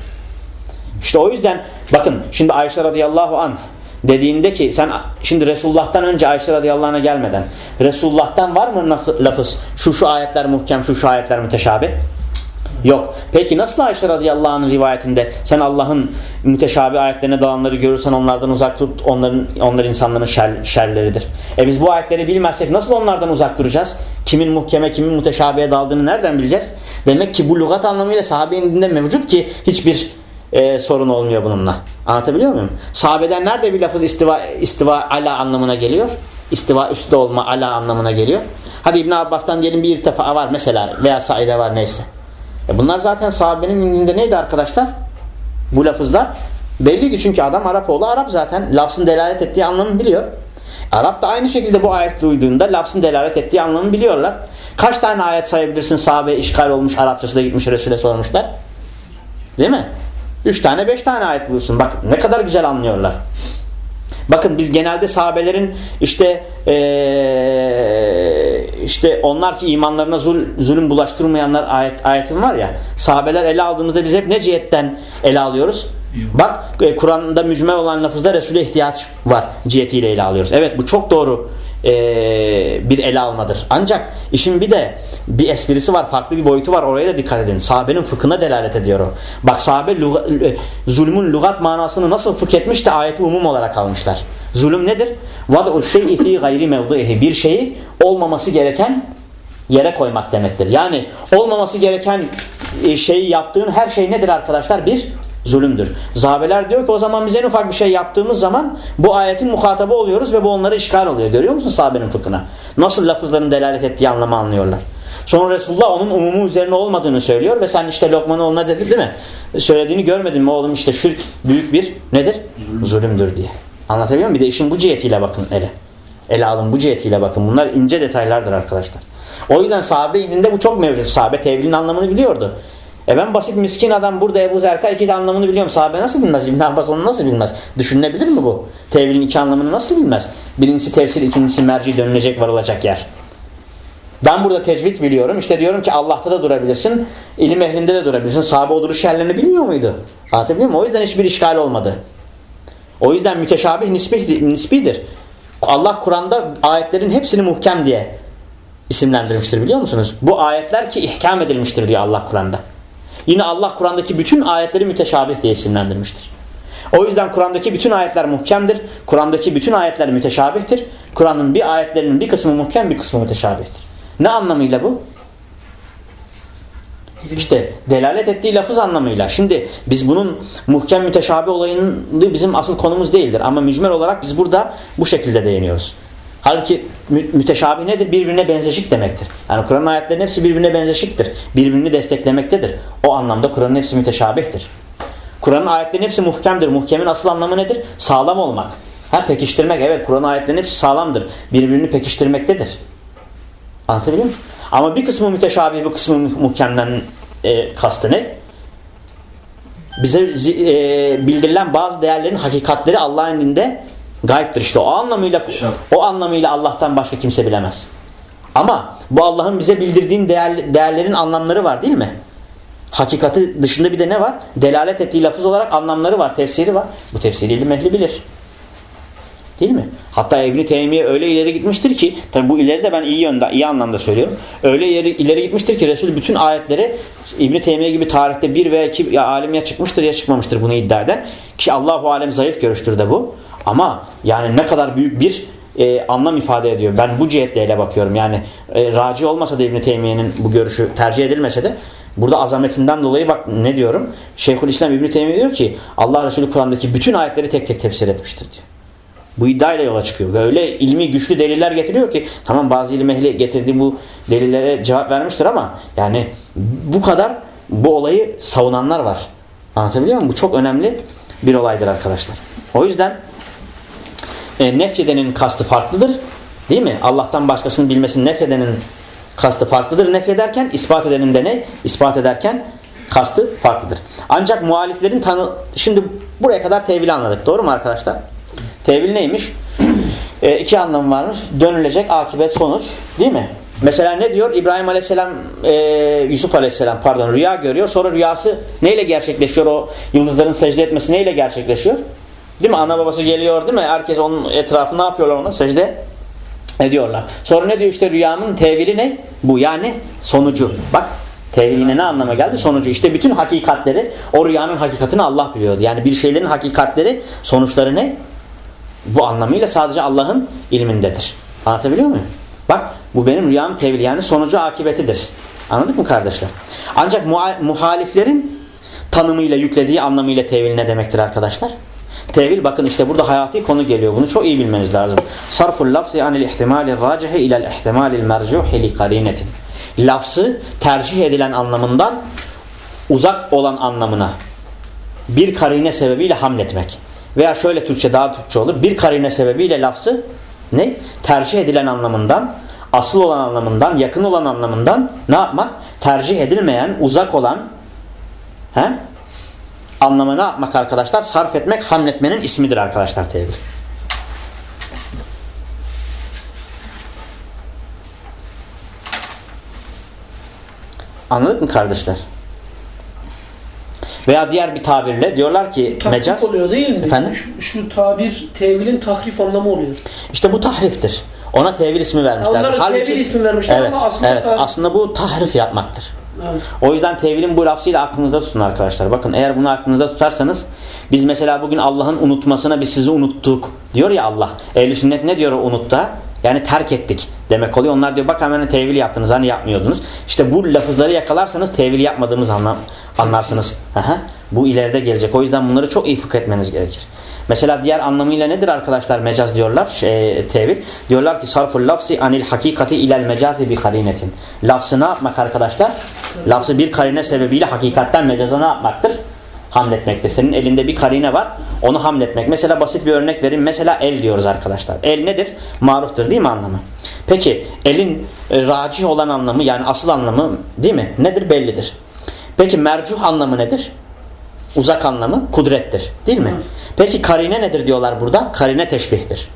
İşte o yüzden bakın şimdi Ayşe radıyallahu anh dediğinde ki sen şimdi Resulullah'tan önce Ayşe radıyallahu anh'a gelmeden Resulullah'tan var mı lafız şu şu ayetler muhkem şu şu ayetler müteşabih? Yok. Peki nasıl Ayşe radıyallahu anh'ın rivayetinde sen Allah'ın müteşabi ayetlerine dalanları görürsen onlardan uzak tut. Onların onlar insanların şer, şerleridir. E biz bu ayetleri bilmezsek nasıl onlardan uzak duracağız? Kimin muhkeme kimin müteşabiye daldığını nereden bileceğiz? Demek ki bu lügat anlamıyla sahabenin dinde mevcut ki hiçbir e, sorun olmuyor bununla. Anlatabiliyor muyum? Sahabeden nerede bir lafız istiva, istiva ala anlamına geliyor? İstiva üstte olma ala anlamına geliyor. Hadi İbn Abbas'tan diyelim bir irtifa var mesela veya Saide var neyse. E bunlar zaten sahabenin indinde neydi arkadaşlar? Bu lafızlar belliydi çünkü adam Arap oğlu Arap zaten. Lafzın delalet ettiği anlamı biliyor. Arap da aynı şekilde bu ayet duyduğunda lafzın delalet ettiği anlamı biliyorlar. Kaç tane ayet sayabilirsin sahabe işgal olmuş Arapçası da gitmiş Resul'e sormuşlar. Değil mi? Üç tane beş tane ayet bulursun. Bak ne kadar güzel anlıyorlar. Bakın biz genelde sahabelerin işte ee, işte onlar ki imanlarına zul, zulüm bulaştırmayanlar ayet, ayetin var ya sahabeler ele aldığımızda biz hep ne cihetten ele alıyoruz? Bak e, Kur'an'da mücmel olan lafızda Resul'e ihtiyaç var cihetiyle ele alıyoruz. Evet bu çok doğru e, bir ele almadır. Ancak işin bir de bir esprisi var, farklı bir boyutu var. Oraya da dikkat edin. Sahabenin fıkhına delalet ediyor o. Bak sahabe e, zulmün lügat manasını nasıl fıkh etmiş de ayeti umum olarak almışlar. Zulüm nedir? Vad'u şey'i fi gayri mevdu'ihi. Bir şeyi olmaması gereken yere koymak demektir. Yani olmaması gereken e, şeyi yaptığın her şey nedir arkadaşlar? Bir zulümdür. Zahabeler diyor ki o zaman biz en ufak bir şey yaptığımız zaman bu ayetin muhatabı oluyoruz ve bu onlara işgal oluyor. Görüyor musun sahabenin fıkhına? Nasıl lafızların delalet ettiği anlamı anlıyorlar. Sonra Resulullah onun umumu üzerine olmadığını söylüyor ve sen işte Lokman oğluna dedi değil mi? Söylediğini görmedin mi oğlum işte şirk büyük bir nedir? Zulümdür diye. Anlatabiliyor muyum? Bir de işin bu cihetiyle bakın ele. Ele alın bu cihetiyle bakın. Bunlar ince detaylardır arkadaşlar. O yüzden sahabe indinde bu çok mevcut. Sahabe tevilin anlamını biliyordu. E ben basit miskin adam burada Ebu Zerka iki anlamını biliyorum. Sahabe nasıl bilmez? İbn Abbas onu nasıl bilmez? Düşünülebilir mi bu? Tevilin iki anlamını nasıl bilmez? Birincisi tefsir, ikincisi merci dönülecek varılacak yer. Ben burada tecvid biliyorum. İşte diyorum ki Allah'ta da durabilirsin. ilim ehlinde de durabilirsin. Sahabe o duruş yerlerini bilmiyor muydu? Anlatabiliyor muyum? O yüzden hiçbir işgal olmadı. O yüzden müteşabih nisbi, nisbidir. Allah Kur'an'da ayetlerin hepsini muhkem diye isimlendirmiştir biliyor musunuz? Bu ayetler ki ihkam edilmiştir diyor Allah Kur'an'da. Yine Allah Kur'an'daki bütün ayetleri müteşabih diye isimlendirmiştir. O yüzden Kur'an'daki bütün ayetler muhkemdir. Kur'an'daki bütün ayetler müteşabihtir. Kur'an'ın bir ayetlerinin bir kısmı muhkem bir kısmı müteşabihtir. Ne anlamıyla bu? İşte delalet ettiği lafız anlamıyla. Şimdi biz bunun muhkem müteşabi olayını bizim asıl konumuz değildir. Ama mücmel olarak biz burada bu şekilde değiniyoruz. Halbuki mü müteşabih nedir? Birbirine benzeşik demektir. Yani Kur'an ayetlerinin hepsi birbirine benzeşiktir. Birbirini desteklemektedir. O anlamda Kur'an'ın hepsi müteşabihtir. Kur'an'ın ayetlerinin hepsi muhkemdir. Muhkemin asıl anlamı nedir? Sağlam olmak. Ha pekiştirmek. Evet Kur'an ayetlerinin hepsi sağlamdır. Birbirini pekiştirmektedir. Anlatabiliyor muyum? Ama bir kısmı müteşabih, bir kısmı muhkemden e, kastı ne? Bize e, bildirilen bazı değerlerin hakikatleri Allah'ın indinde gayiptir. İşte o anlamıyla o anlamıyla Allah'tan başka kimse bilemez. Ama bu Allah'ın bize bildirdiğin değer, değerlerin anlamları var değil mi? Hakikati dışında bir de ne var? Delalet ettiği lafız olarak anlamları var, tefsiri var. Bu tefsiri ilim ehli bilir. Değil mi? Hatta İbn Teymiye öyle ileri gitmiştir ki tabi bu ileri de ben iyi yönde iyi anlamda söylüyorum. Öyle ileri, ileri gitmiştir ki Resul bütün ayetleri İbn Teymiye gibi tarihte bir veya iki ya alim ya çıkmıştır ya çıkmamıştır bunu iddia eden. Ki Allahu alem zayıf görüştür de bu. Ama yani ne kadar büyük bir e, anlam ifade ediyor. Ben bu cihetle ele bakıyorum. Yani e, raci olmasa da İbn Teymiye'nin bu görüşü tercih edilmese de Burada azametinden dolayı bak ne diyorum? Şeyhülislam İbn Teymiye diyor ki Allah Resulü Kur'an'daki bütün ayetleri tek tek tefsir etmiştir diyor. Bu iddiayla yola çıkıyor. Ve öyle ilmi güçlü deliller getiriyor ki tamam bazı ilim ehli getirdiği bu delillere cevap vermiştir ama yani bu kadar bu olayı savunanlar var. Anlatabiliyor muyum? Bu çok önemli bir olaydır arkadaşlar. O yüzden e, nefyedenin kastı farklıdır. Değil mi? Allah'tan başkasını bilmesini nefyedenin kastı farklıdır. Nefyederken ispat edenin de ne? İspat ederken kastı farklıdır. Ancak muhaliflerin tanı... Şimdi buraya kadar tevili anladık. Doğru mu arkadaşlar? Tevil neymiş? E, iki anlamı varmış. Dönülecek akibet sonuç. Değil mi? Mesela ne diyor? İbrahim Aleyhisselam, e, Yusuf Aleyhisselam pardon rüya görüyor. Sonra rüyası neyle gerçekleşiyor? O yıldızların secde etmesi neyle gerçekleşiyor? Değil mi? Ana babası geliyor değil mi? Herkes onun etrafında ne yapıyorlar ona? Secde ediyorlar. Sonra ne diyor işte rüyamın tevili ne? Bu yani sonucu. Bak tevil yine ne anlama geldi? Sonucu. İşte bütün hakikatleri o rüyanın hakikatini Allah biliyordu. Yani bir şeylerin hakikatleri sonuçları ne? Bu anlamıyla sadece Allah'ın ilmindedir. Anlatabiliyor muyum? Bak bu benim rüyam tevil yani sonucu akibetidir. Anladık mı kardeşler? Ancak muhaliflerin tanımıyla yüklediği anlamıyla tevil ne demektir arkadaşlar? Tevil bakın işte burada hayati konu geliyor. Bunu çok iyi bilmeniz lazım. Sarful lafzi anil ihtimali racihi ilel ihtimalil mercuhi li karinetin. Lafzı tercih edilen anlamından uzak olan anlamına bir karine sebebiyle hamletmek. Veya şöyle Türkçe daha Türkçe olur. Bir karine sebebiyle lafzı ne? Tercih edilen anlamından, asıl olan anlamından, yakın olan anlamından ne yapmak? Tercih edilmeyen, uzak olan he? Anlamı ne yapmak arkadaşlar? Sarf etmek, hamletmenin ismidir arkadaşlar tevil. Anladık mı kardeşler? Veya diğer bir tabirle diyorlar ki tahrif mecaz oluyor değil mi? Efendim? Şu, şu tabir tevilin tahrif anlamı oluyor. İşte bu tahriftir. Ona tevil ismi vermişler. Onlara Halbuki- tevil ismi vermişler evet, ama aslında evet, tahrif. aslında bu tahrif yapmaktır. Evet. O yüzden tevilin bu lafzıyla aklınızda tutun arkadaşlar. Bakın eğer bunu aklınızda tutarsanız biz mesela bugün Allah'ın unutmasına biz sizi unuttuk diyor ya Allah. Ehl-i sünnet ne diyor o unutta? Yani terk ettik demek oluyor. Onlar diyor bak hemen tevil yaptınız hani yapmıyordunuz. İşte bu lafızları yakalarsanız tevil yapmadığımız anlam anlarsınız. Aha. Bu ileride gelecek. O yüzden bunları çok iyi fıkh etmeniz gerekir. Mesela diğer anlamıyla nedir arkadaşlar mecaz diyorlar şey, tevil. Diyorlar ki sarful lafzi anil hakikati ilel mecazi bi karinetin. Lafzı ne yapmak arkadaşlar? Lafzı bir karine sebebiyle hakikatten mecaza ne yapmaktır? Hamletmektir. Senin elinde bir karine var. Onu hamletmek. Mesela basit bir örnek vereyim. Mesela el diyoruz arkadaşlar. El nedir? Maruftur değil mi anlamı? Peki elin e, racih olan anlamı yani asıl anlamı değil mi? Nedir? Bellidir. Peki mercuh anlamı nedir? Uzak anlamı kudrettir. Değil mi? Peki karine nedir diyorlar burada? Karine teşbihtir.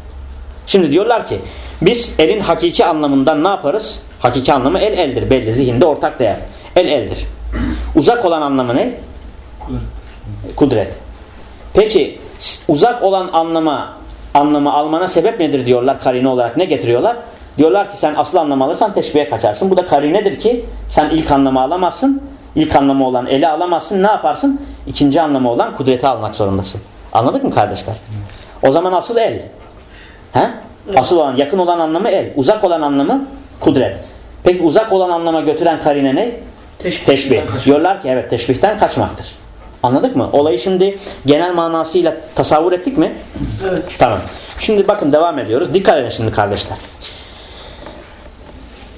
Şimdi diyorlar ki biz elin hakiki anlamından ne yaparız? Hakiki anlamı el eldir. Belli zihinde ortak değer. El eldir. Uzak olan anlamı ne? Kudret. Peki uzak olan anlama anlamı almana sebep nedir diyorlar karine olarak ne getiriyorlar? Diyorlar ki sen asıl anlamı alırsan teşbihe kaçarsın. Bu da karinedir ki sen ilk anlamı alamazsın. İlk anlamı olan eli alamazsın. Ne yaparsın? İkinci anlamı olan kudreti almak zorundasın. Anladık mı kardeşler? O zaman asıl el. He? Asıl olan, yakın olan anlamı el. Uzak olan anlamı kudret. Peki uzak olan anlama götüren karine ne? Teşbih. Teşbih. Diyorlar ki evet teşbihten kaçmaktır. Anladık mı? Olayı şimdi genel manasıyla tasavvur ettik mi? Evet. Tamam. Şimdi bakın devam ediyoruz. Dikkat edin şimdi kardeşler.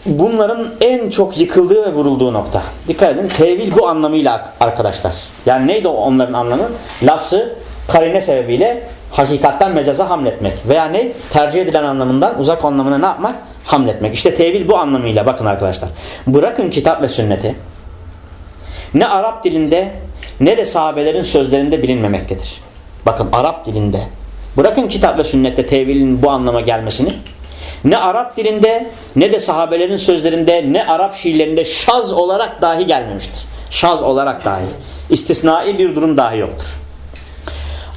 Bunların en çok yıkıldığı ve vurulduğu nokta. Dikkat edin. Tevil bu anlamıyla arkadaşlar. Yani neydi onların anlamı? Lafzı karine sebebiyle hakikattan mecaza hamletmek. Veya ne? Tercih edilen anlamından uzak anlamına ne yapmak? Hamletmek. İşte tevil bu anlamıyla bakın arkadaşlar. Bırakın kitap ve sünneti. Ne Arap dilinde ne de sahabelerin sözlerinde bilinmemektedir. Bakın Arap dilinde. Bırakın kitap ve sünnette tevilin bu anlama gelmesini. Ne Arap dilinde ne de sahabelerin sözlerinde ne Arap şiirlerinde şaz olarak dahi gelmemiştir. Şaz olarak dahi. İstisnai bir durum dahi yoktur.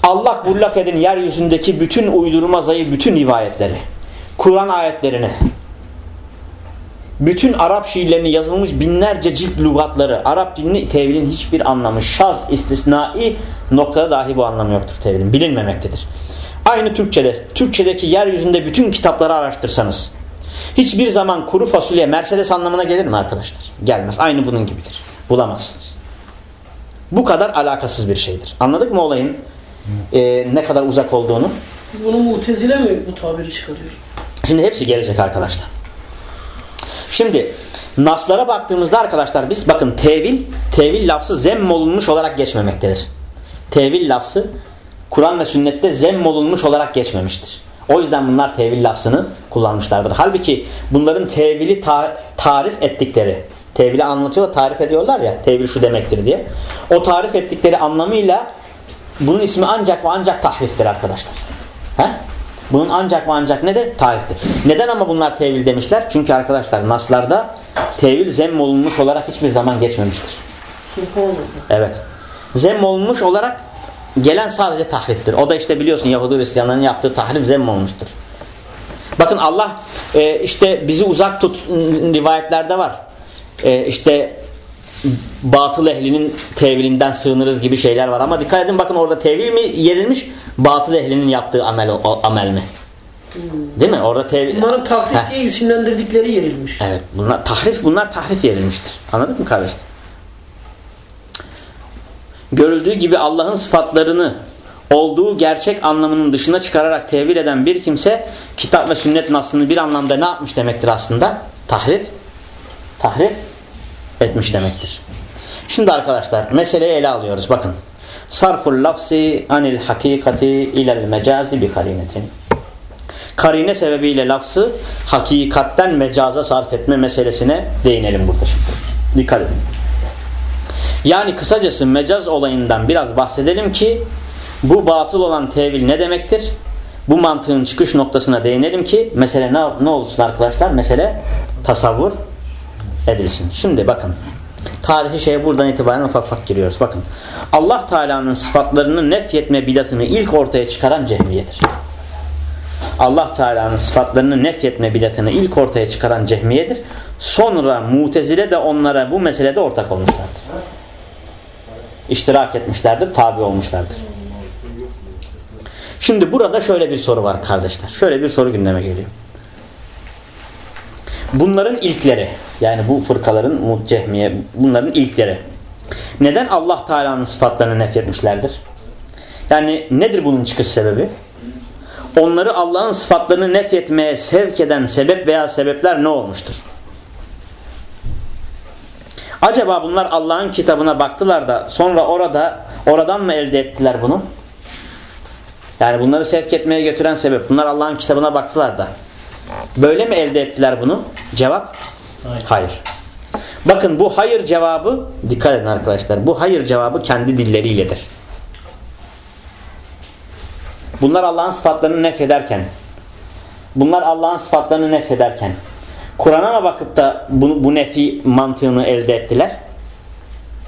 Allah bullak edin yeryüzündeki bütün uydurma zayıf bütün rivayetleri. Kur'an ayetlerini. Bütün Arap şiirlerini yazılmış binlerce cilt lügatları. Arap dilini tevilin hiçbir anlamı şaz, istisnai noktada dahi bu anlamı yoktur tevilin. Bilinmemektedir. Aynı Türkçe'de, Türkçedeki yeryüzünde bütün kitapları araştırsanız hiçbir zaman kuru fasulye Mercedes anlamına gelir mi arkadaşlar? Gelmez. Aynı bunun gibidir. Bulamazsınız. Bu kadar alakasız bir şeydir. Anladık mı olayın e, ne kadar uzak olduğunu? Bunu mutezile mi bu tabiri çıkarıyor? Şimdi hepsi gelecek arkadaşlar. Şimdi naslara baktığımızda arkadaşlar biz bakın tevil, tevil lafzı zemmolunmuş olarak geçmemektedir. Tevil lafzı Kur'an ve sünnette zemmolunmuş olarak geçmemiştir. O yüzden bunlar tevil lafzını kullanmışlardır. Halbuki bunların tevili ta tarif ettikleri, tevili anlatıyorlar, tarif ediyorlar ya, tevil şu demektir diye. O tarif ettikleri anlamıyla bunun ismi ancak ve ancak tahriftir arkadaşlar. He? Bunun ancak ve ancak ne de tariftir. Neden ama bunlar tevil demişler? Çünkü arkadaşlar naslarda tevil zemmolunmuş olarak hiçbir zaman geçmemiştir. Evet. Zemmolunmuş olarak gelen sadece tahriftir. O da işte biliyorsun Yahudi Hristiyanların yaptığı tahrif zemmolunmuştur. Bakın Allah e, işte bizi uzak tut rivayetlerde var. E, işte batıl ehlinin tevilinden sığınırız gibi şeyler var. Ama dikkat edin bakın orada tevil mi yerilmiş? Batıl ehlinin yaptığı amel, o, amel mi? Değil mi? Orada tevil... Bunların tahrif diye isimlendirdikleri yerilmiş. Evet. Bunlar tahrif, bunlar tahrif yerilmiştir. Anladın mı kardeşim? Görüldüğü gibi Allah'ın sıfatlarını olduğu gerçek anlamının dışına çıkararak tevil eden bir kimse kitap ve sünnet naslını bir anlamda ne yapmış demektir aslında? Tahrif. Tahrif etmiş demektir. Şimdi arkadaşlar meseleyi ele alıyoruz. Bakın. Sarful lafzi anil hakikati ilel mecazi bi karinetin. Karine sebebiyle lafzı hakikatten mecaza sarf etme meselesine değinelim burada şimdi. Dikkat edin. Yani kısacası mecaz olayından biraz bahsedelim ki bu batıl olan tevil ne demektir? Bu mantığın çıkış noktasına değinelim ki mesele ne, ne olsun arkadaşlar? Mesele tasavvur edilsin. Şimdi bakın. Tarihi şeye buradan itibaren ufak ufak giriyoruz. Bakın. Allah Teala'nın sıfatlarını nefyetme bidatını ilk ortaya çıkaran cehmiyedir. Allah Teala'nın sıfatlarını nefyetme bidatını ilk ortaya çıkaran cehmiyedir. Sonra mutezile de onlara bu meselede ortak olmuşlardır. İştirak etmişlerdir, tabi olmuşlardır. Şimdi burada şöyle bir soru var kardeşler. Şöyle bir soru gündeme geliyor. Bunların ilkleri yani bu fırkaların cehmiye bunların ilkleri neden Allah Teala'nın sıfatlarını nefretmişlerdir? Yani nedir bunun çıkış sebebi? Onları Allah'ın sıfatlarını nefretmeye sevk eden sebep veya sebepler ne olmuştur? Acaba bunlar Allah'ın kitabına baktılar da sonra orada oradan mı elde ettiler bunu? Yani bunları sevk etmeye götüren sebep. Bunlar Allah'ın kitabına baktılar da. Böyle mi elde ettiler bunu? Cevap? Hayır. hayır. Bakın bu hayır cevabı dikkat edin arkadaşlar. Bu hayır cevabı kendi dilleriyledir. Bunlar Allah'ın sıfatlarını nefederken bunlar Allah'ın sıfatlarını nefederken Kur'an'a mı bakıp da bu, bu nefi mantığını elde ettiler?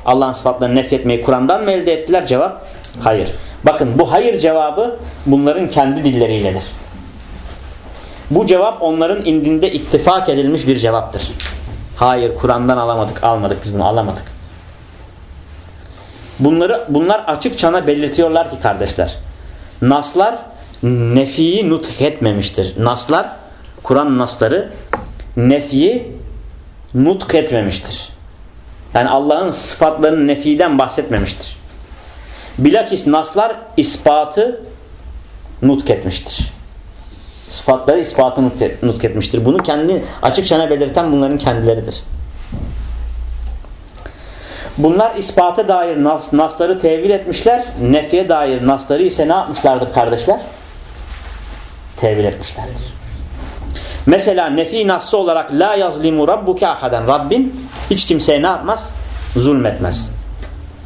Allah'ın sıfatlarını nefretmeyi Kur'an'dan mı elde ettiler? Cevap hayır. Bakın bu hayır cevabı bunların kendi dilleriyledir. Bu cevap onların indinde ittifak edilmiş bir cevaptır. Hayır Kur'an'dan alamadık, almadık biz bunu alamadık. Bunları bunlar açıkçana belirtiyorlar ki kardeşler. Naslar nefiyi nutuk etmemiştir. Naslar Kur'an nasları nefiyi nutk etmemiştir. Yani Allah'ın sıfatlarının nefiden bahsetmemiştir. Bilakis naslar ispatı nutk etmiştir. sıfatları ispatı nutketmiştir. Bunu kendi açıkça belirten bunların kendileridir. Bunlar ispata dair nas, nasları tevil etmişler. Nefiye dair nasları ise ne yapmışlardır kardeşler? Tevil etmişlerdir. Mesela nefi nassı olarak la yazlimu rabbuke ahaden. Rabbin hiç kimseye ne yapmaz? Zulmetmez.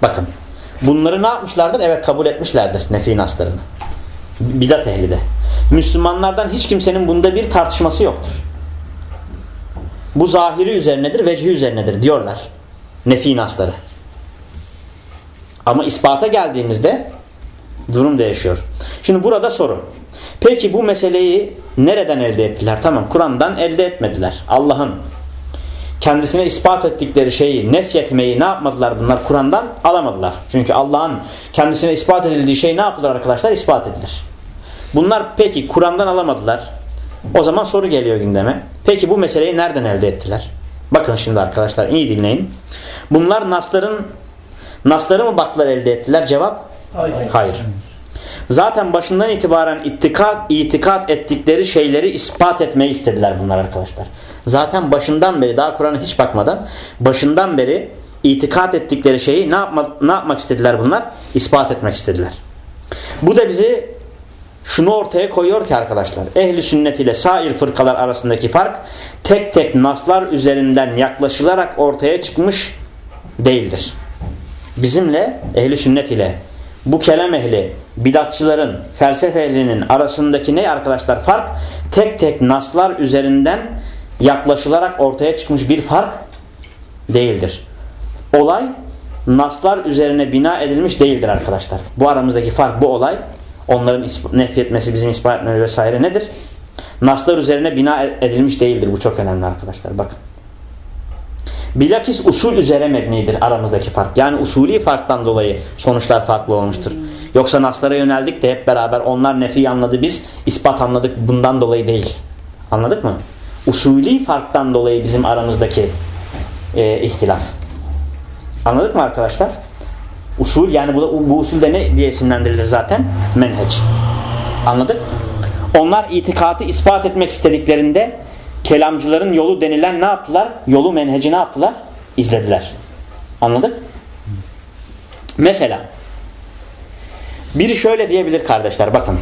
Bakın. Bunları ne yapmışlardır? Evet kabul etmişlerdir nefi naslarını. Bidat ehli de. Müslümanlardan hiç kimsenin bunda bir tartışması yoktur. Bu zahiri üzerinedir, vecihi üzerinedir diyorlar. Nefi nasları. Ama ispata geldiğimizde durum değişiyor. Şimdi burada soru. Peki bu meseleyi nereden elde ettiler? Tamam Kur'an'dan elde etmediler. Allah'ın kendisine ispat ettikleri şeyi nefyetmeyi ne yapmadılar bunlar? Kur'an'dan alamadılar. Çünkü Allah'ın kendisine ispat edildiği şey ne yapılır arkadaşlar? İspat edilir. Bunlar peki Kur'an'dan alamadılar. O zaman soru geliyor gündeme. Peki bu meseleyi nereden elde ettiler? Bakın şimdi arkadaşlar iyi dinleyin. Bunlar nasların nasları mı baktılar elde ettiler? Cevap? Hayır. Hayır. Zaten başından itibaren itikat, itikat ettikleri şeyleri ispat etmeyi istediler bunlar arkadaşlar. Zaten başından beri daha Kur'an'a hiç bakmadan başından beri itikat ettikleri şeyi ne, yapma, ne yapmak istediler bunlar? İspat etmek istediler. Bu da bizi şunu ortaya koyuyor ki arkadaşlar ehli sünnet ile sair fırkalar arasındaki fark tek tek naslar üzerinden yaklaşılarak ortaya çıkmış değildir. Bizimle ehli sünnet ile bu kelam ehli bidatçıların felsefe ehlinin arasındaki ne arkadaşlar fark tek tek naslar üzerinden yaklaşılarak ortaya çıkmış bir fark değildir. Olay naslar üzerine bina edilmiş değildir arkadaşlar. Bu aramızdaki fark bu olay onların nefretmesi bizim ispat etmemiz vesaire nedir? Naslar üzerine bina edilmiş değildir. Bu çok önemli arkadaşlar. Bakın. Bilakis usul üzere mebnidir aramızdaki fark. Yani usulü farktan dolayı sonuçlar farklı olmuştur. Yoksa naslara yöneldik de hep beraber onlar nefi anladı biz ispat anladık bundan dolayı değil. Anladık mı? Usulü farktan dolayı bizim aramızdaki e, ihtilaf. Anladık mı arkadaşlar? Usul yani bu, bu usulde ne diye isimlendirilir zaten? Menheç. Anladık? Onlar itikatı ispat etmek istediklerinde kelamcıların yolu denilen ne yaptılar? Yolu menheci ne yaptılar? İzlediler. Anladık? Mesela biri şöyle diyebilir kardeşler bakın.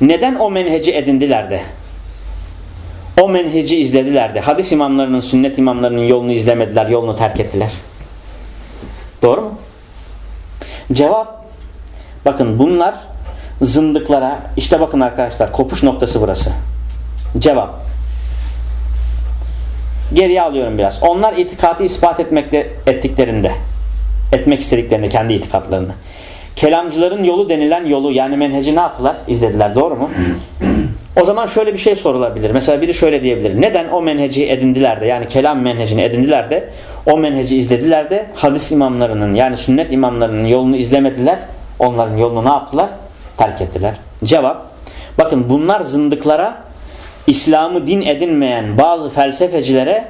Neden o menheci edindiler de? O menheci izlediler de. Hadis imamlarının, sünnet imamlarının yolunu izlemediler, yolunu terk ettiler. Doğru mu? Cevap bakın bunlar zındıklara işte bakın arkadaşlar kopuş noktası burası. Cevap geriye alıyorum biraz. Onlar itikatı ispat etmekte ettiklerinde etmek istediklerinde kendi itikatlarını kelamcıların yolu denilen yolu yani menheci ne yaptılar? İzlediler. Doğru mu? o zaman şöyle bir şey sorulabilir. Mesela biri şöyle diyebilir. Neden o menheci edindiler de yani kelam menhecini edindiler de o menheci izlediler de hadis imamlarının yani sünnet imamlarının yolunu izlemediler. Onların yolunu ne yaptılar? Terk ettiler. Cevap. Bakın bunlar zındıklara İslam'ı din edinmeyen bazı felsefecilere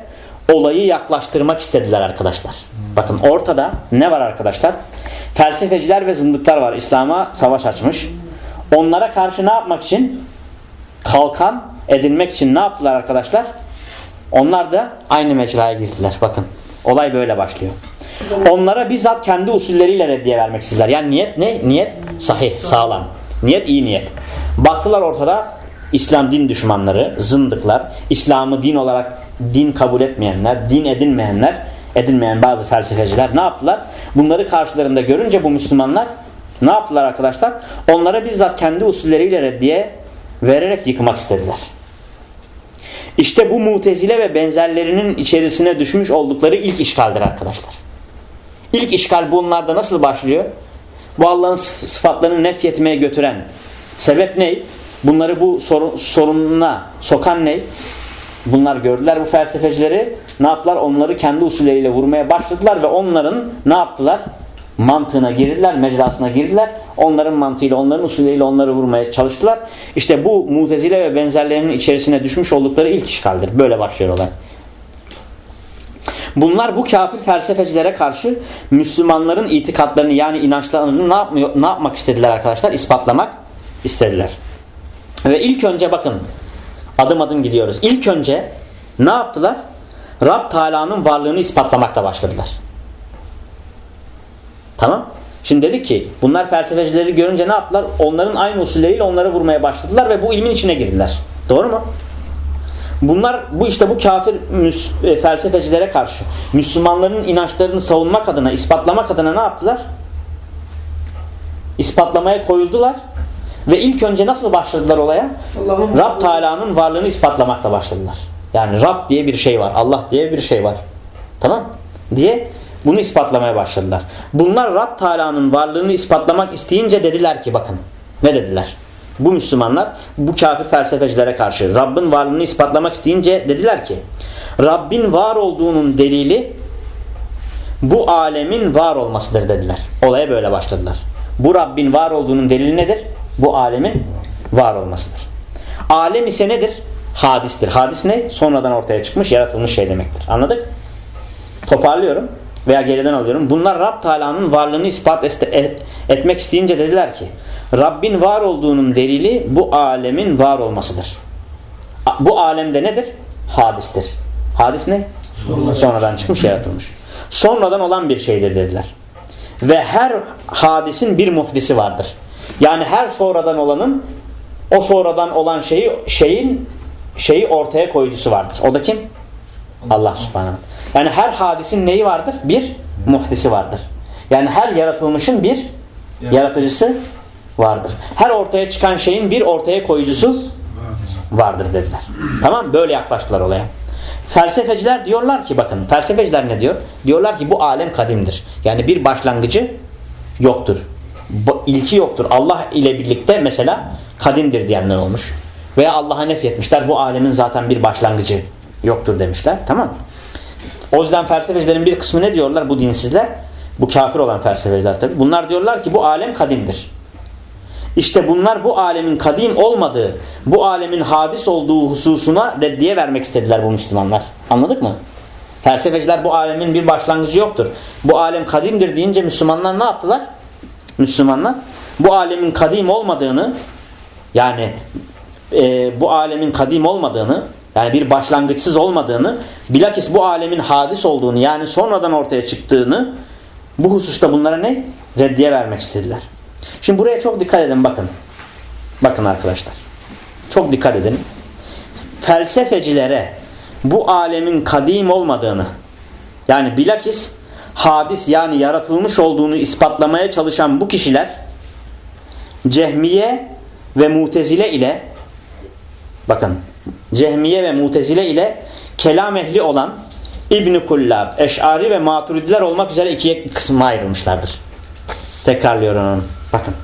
olayı yaklaştırmak istediler arkadaşlar. Bakın ortada ne var arkadaşlar? Felsefeciler ve zındıklar var. İslam'a savaş açmış. Onlara karşı ne yapmak için? Kalkan edinmek için ne yaptılar arkadaşlar? Onlar da aynı mecraya girdiler. Bakın olay böyle başlıyor. Onlara bizzat kendi usulleriyle reddiye vermek istediler. Yani niyet ne? Niyet sahih, sağlam. Niyet iyi niyet. Baktılar ortada İslam din düşmanları, zındıklar, İslam'ı din olarak din kabul etmeyenler, din edinmeyenler, edinmeyen bazı felsefeciler ne yaptılar? Bunları karşılarında görünce bu Müslümanlar ne yaptılar arkadaşlar? Onlara bizzat kendi usulleriyle reddiye vererek yıkmak istediler. İşte bu mutezile ve benzerlerinin içerisine düşmüş oldukları ilk işgaldir arkadaşlar. İlk işgal bunlarda nasıl başlıyor? Bu Allah'ın sıfatlarını nefyetmeye götüren sebep ne? Bunları bu sorun, sorununa sokan ne? Bunlar gördüler bu felsefecileri. Ne yaptılar? Onları kendi usulleriyle vurmaya başladılar ve onların ne yaptılar? Mantığına girdiler, mecrasına girdiler. Onların mantığıyla, onların usulleriyle onları vurmaya çalıştılar. İşte bu mutezile ve benzerlerinin içerisine düşmüş oldukları ilk işgaldir. Böyle başlıyor olay. Bunlar bu kafir felsefecilere karşı Müslümanların itikatlarını yani inançlarını ne, yapmıyor, ne yapmak istediler arkadaşlar? İspatlamak istediler. Ve ilk önce bakın Adım adım gidiyoruz. İlk önce ne yaptılar? Rab Teala'nın varlığını ispatlamakla başladılar. Tamam. Şimdi dedik ki bunlar felsefecileri görünce ne yaptılar? Onların aynı usulleriyle onları vurmaya başladılar ve bu ilmin içine girdiler. Doğru mu? Bunlar bu işte bu kafir e, felsefecilere karşı Müslümanların inançlarını savunmak adına, ispatlamak adına ne yaptılar? İspatlamaya koyuldular ve ilk önce nasıl başladılar olaya? Rab Teala'nın varlığını ispatlamakla başladılar. Yani Rab diye bir şey var, Allah diye bir şey var. Tamam? Diye bunu ispatlamaya başladılar. Bunlar Rab Teala'nın varlığını ispatlamak isteyince dediler ki bakın. Ne dediler? Bu Müslümanlar bu kafir felsefecilere karşı Rabbin varlığını ispatlamak isteyince dediler ki Rabbin var olduğunun delili bu alemin var olmasıdır dediler. Olaya böyle başladılar. Bu Rabbin var olduğunun delili nedir? Bu alemin var olmasıdır. Alem ise nedir? Hadistir. Hadis ne? Sonradan ortaya çıkmış, yaratılmış şey demektir. Anladık? Toparlıyorum veya geriden alıyorum. Bunlar Rab Teala'nın varlığını ispat etmek isteyince dediler ki Rabbin var olduğunun delili bu alemin var olmasıdır. Bu alemde nedir? Hadistir. Hadis ne? Sonradan, Sonradan çıkmış yaratılmış. Sonradan olan bir şeydir dediler. Ve her hadisin bir muhdisi vardır. Yani her sonradan olanın o sonradan olan şeyi şeyin şeyi ortaya koyucusu vardır. O da kim? Allah subhanahu. Yani her hadisin neyi vardır? Bir muhdisi vardır. Yani her yaratılmışın bir yaratıcısı vardır. Her ortaya çıkan şeyin bir ortaya koyucusu vardır dediler. Tamam Böyle yaklaştılar olaya. Felsefeciler diyorlar ki bakın felsefeciler ne diyor? Diyorlar ki bu alem kadimdir. Yani bir başlangıcı yoktur. İlki yoktur. Allah ile birlikte mesela kadimdir diyenler olmuş. Veya Allah'a nefyetmişler. Bu alemin zaten bir başlangıcı yoktur demişler. Tamam O yüzden felsefecilerin bir kısmı ne diyorlar bu dinsizler? Bu kafir olan felsefeciler tabi. Bunlar diyorlar ki bu alem kadimdir. İşte bunlar bu alemin kadim olmadığı, bu alemin hadis olduğu hususuna reddiye vermek istediler bu Müslümanlar. Anladık mı? Felsefeciler bu alemin bir başlangıcı yoktur. Bu alem kadimdir deyince Müslümanlar ne yaptılar? Müslümanlar bu alemin kadim olmadığını yani e, bu alemin kadim olmadığını yani bir başlangıçsız olmadığını bilakis bu alemin hadis olduğunu yani sonradan ortaya çıktığını bu hususta bunlara ne? Reddiye vermek istediler. Şimdi buraya çok dikkat edin bakın. Bakın arkadaşlar. Çok dikkat edin. Felsefecilere bu alemin kadim olmadığını yani bilakis hadis yani yaratılmış olduğunu ispatlamaya çalışan bu kişiler Cehmiye ve Mutezile ile bakın Cehmiye ve Mutezile ile kelam ehli olan İbn Kullab, Eş'ari ve Maturidiler olmak üzere ikiye kısma ayrılmışlardır. Tekrarlıyorum. Bakın.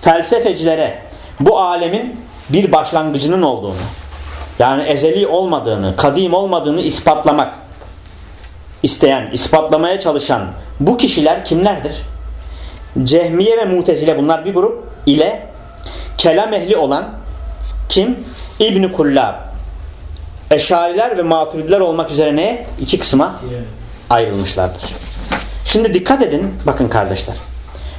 Felsefecilere bu alemin bir başlangıcının olduğunu yani ezeli olmadığını, kadim olmadığını ispatlamak isteyen, ispatlamaya çalışan bu kişiler kimlerdir? Cehmiye ve Mutezile bunlar bir grup ile kelam ehli olan kim? İbn Kullab. Eşariler ve Maturidiler olmak üzere ne? İki kısma ayrılmışlardır. Şimdi dikkat edin bakın kardeşler.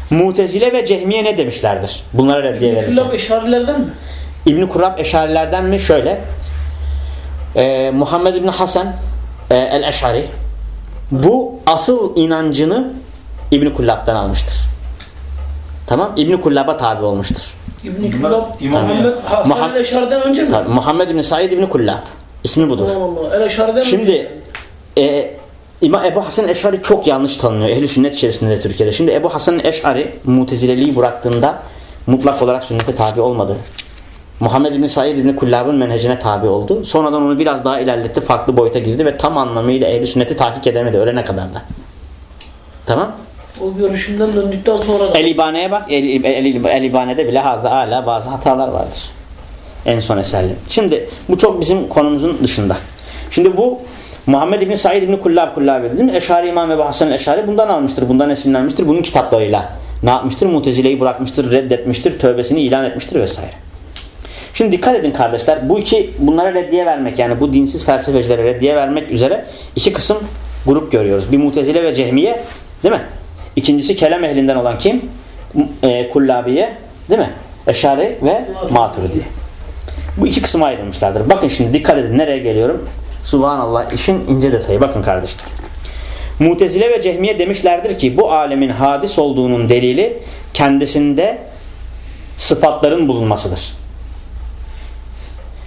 Mutezile ve Cehmiye ne demişlerdir? Bunlara reddiye verirken. İbn-i Kurab Eşarilerden mi? İbn-i Kurab Eşarilerden mi? Şöyle. E, Muhammed İbni Hasan e, el-Eşari bu asıl inancını İbn-i Kullab'dan almıştır. Tamam? İbn-i Kullab'a tabi olmuştur. İbn-i Kullab Muhammed Hasan el-Eşari'den önce mi? Tabii, Muhammed İbni Said İbn-i Kullab. İsmi budur. Allah Allah. El-Eşari'den Şimdi e, İmam Ebu Hasan Eş'ari çok yanlış tanınıyor. Ehli sünnet içerisinde de Türkiye'de. Şimdi Ebu Hasan Eş'ari mutezileliği bıraktığında mutlak olarak sünnete tabi olmadı. Muhammed bin Said bin Kullab'ın menhecine tabi oldu. Sonradan onu biraz daha ilerletti. Farklı boyuta girdi ve tam anlamıyla ehli sünneti tahkik edemedi. Ölene kadar da. Tamam. O görüşümden döndükten sonra da. El-İbane'ye bak. El-İbane'de bile hazda hala bazı hatalar vardır. En son eserli. Şimdi bu çok bizim konumuzun dışında. Şimdi bu Muhammed İbni Said İbni Kullab Kullabi değil mi? Eşari İmam Ebu Hasan Eşari bundan almıştır. Bundan esinlenmiştir. Bunun kitaplarıyla ne yapmıştır? Mutezile'yi bırakmıştır, reddetmiştir, tövbesini ilan etmiştir vesaire. Şimdi dikkat edin kardeşler. Bu iki bunlara reddiye vermek yani bu dinsiz felsefecilere reddiye vermek üzere iki kısım grup görüyoruz. Bir Mutezile ve Cehmiye değil mi? İkincisi kelam ehlinden olan kim? E, Kullabiye değil mi? Eşari ve Maturidiye. Bu iki kısma ayrılmışlardır. Bakın şimdi dikkat edin nereye geliyorum. Subhanallah işin ince detayı. Bakın kardeşler. Mutezile ve Cehmiye demişlerdir ki bu alemin hadis olduğunun delili kendisinde sıfatların bulunmasıdır.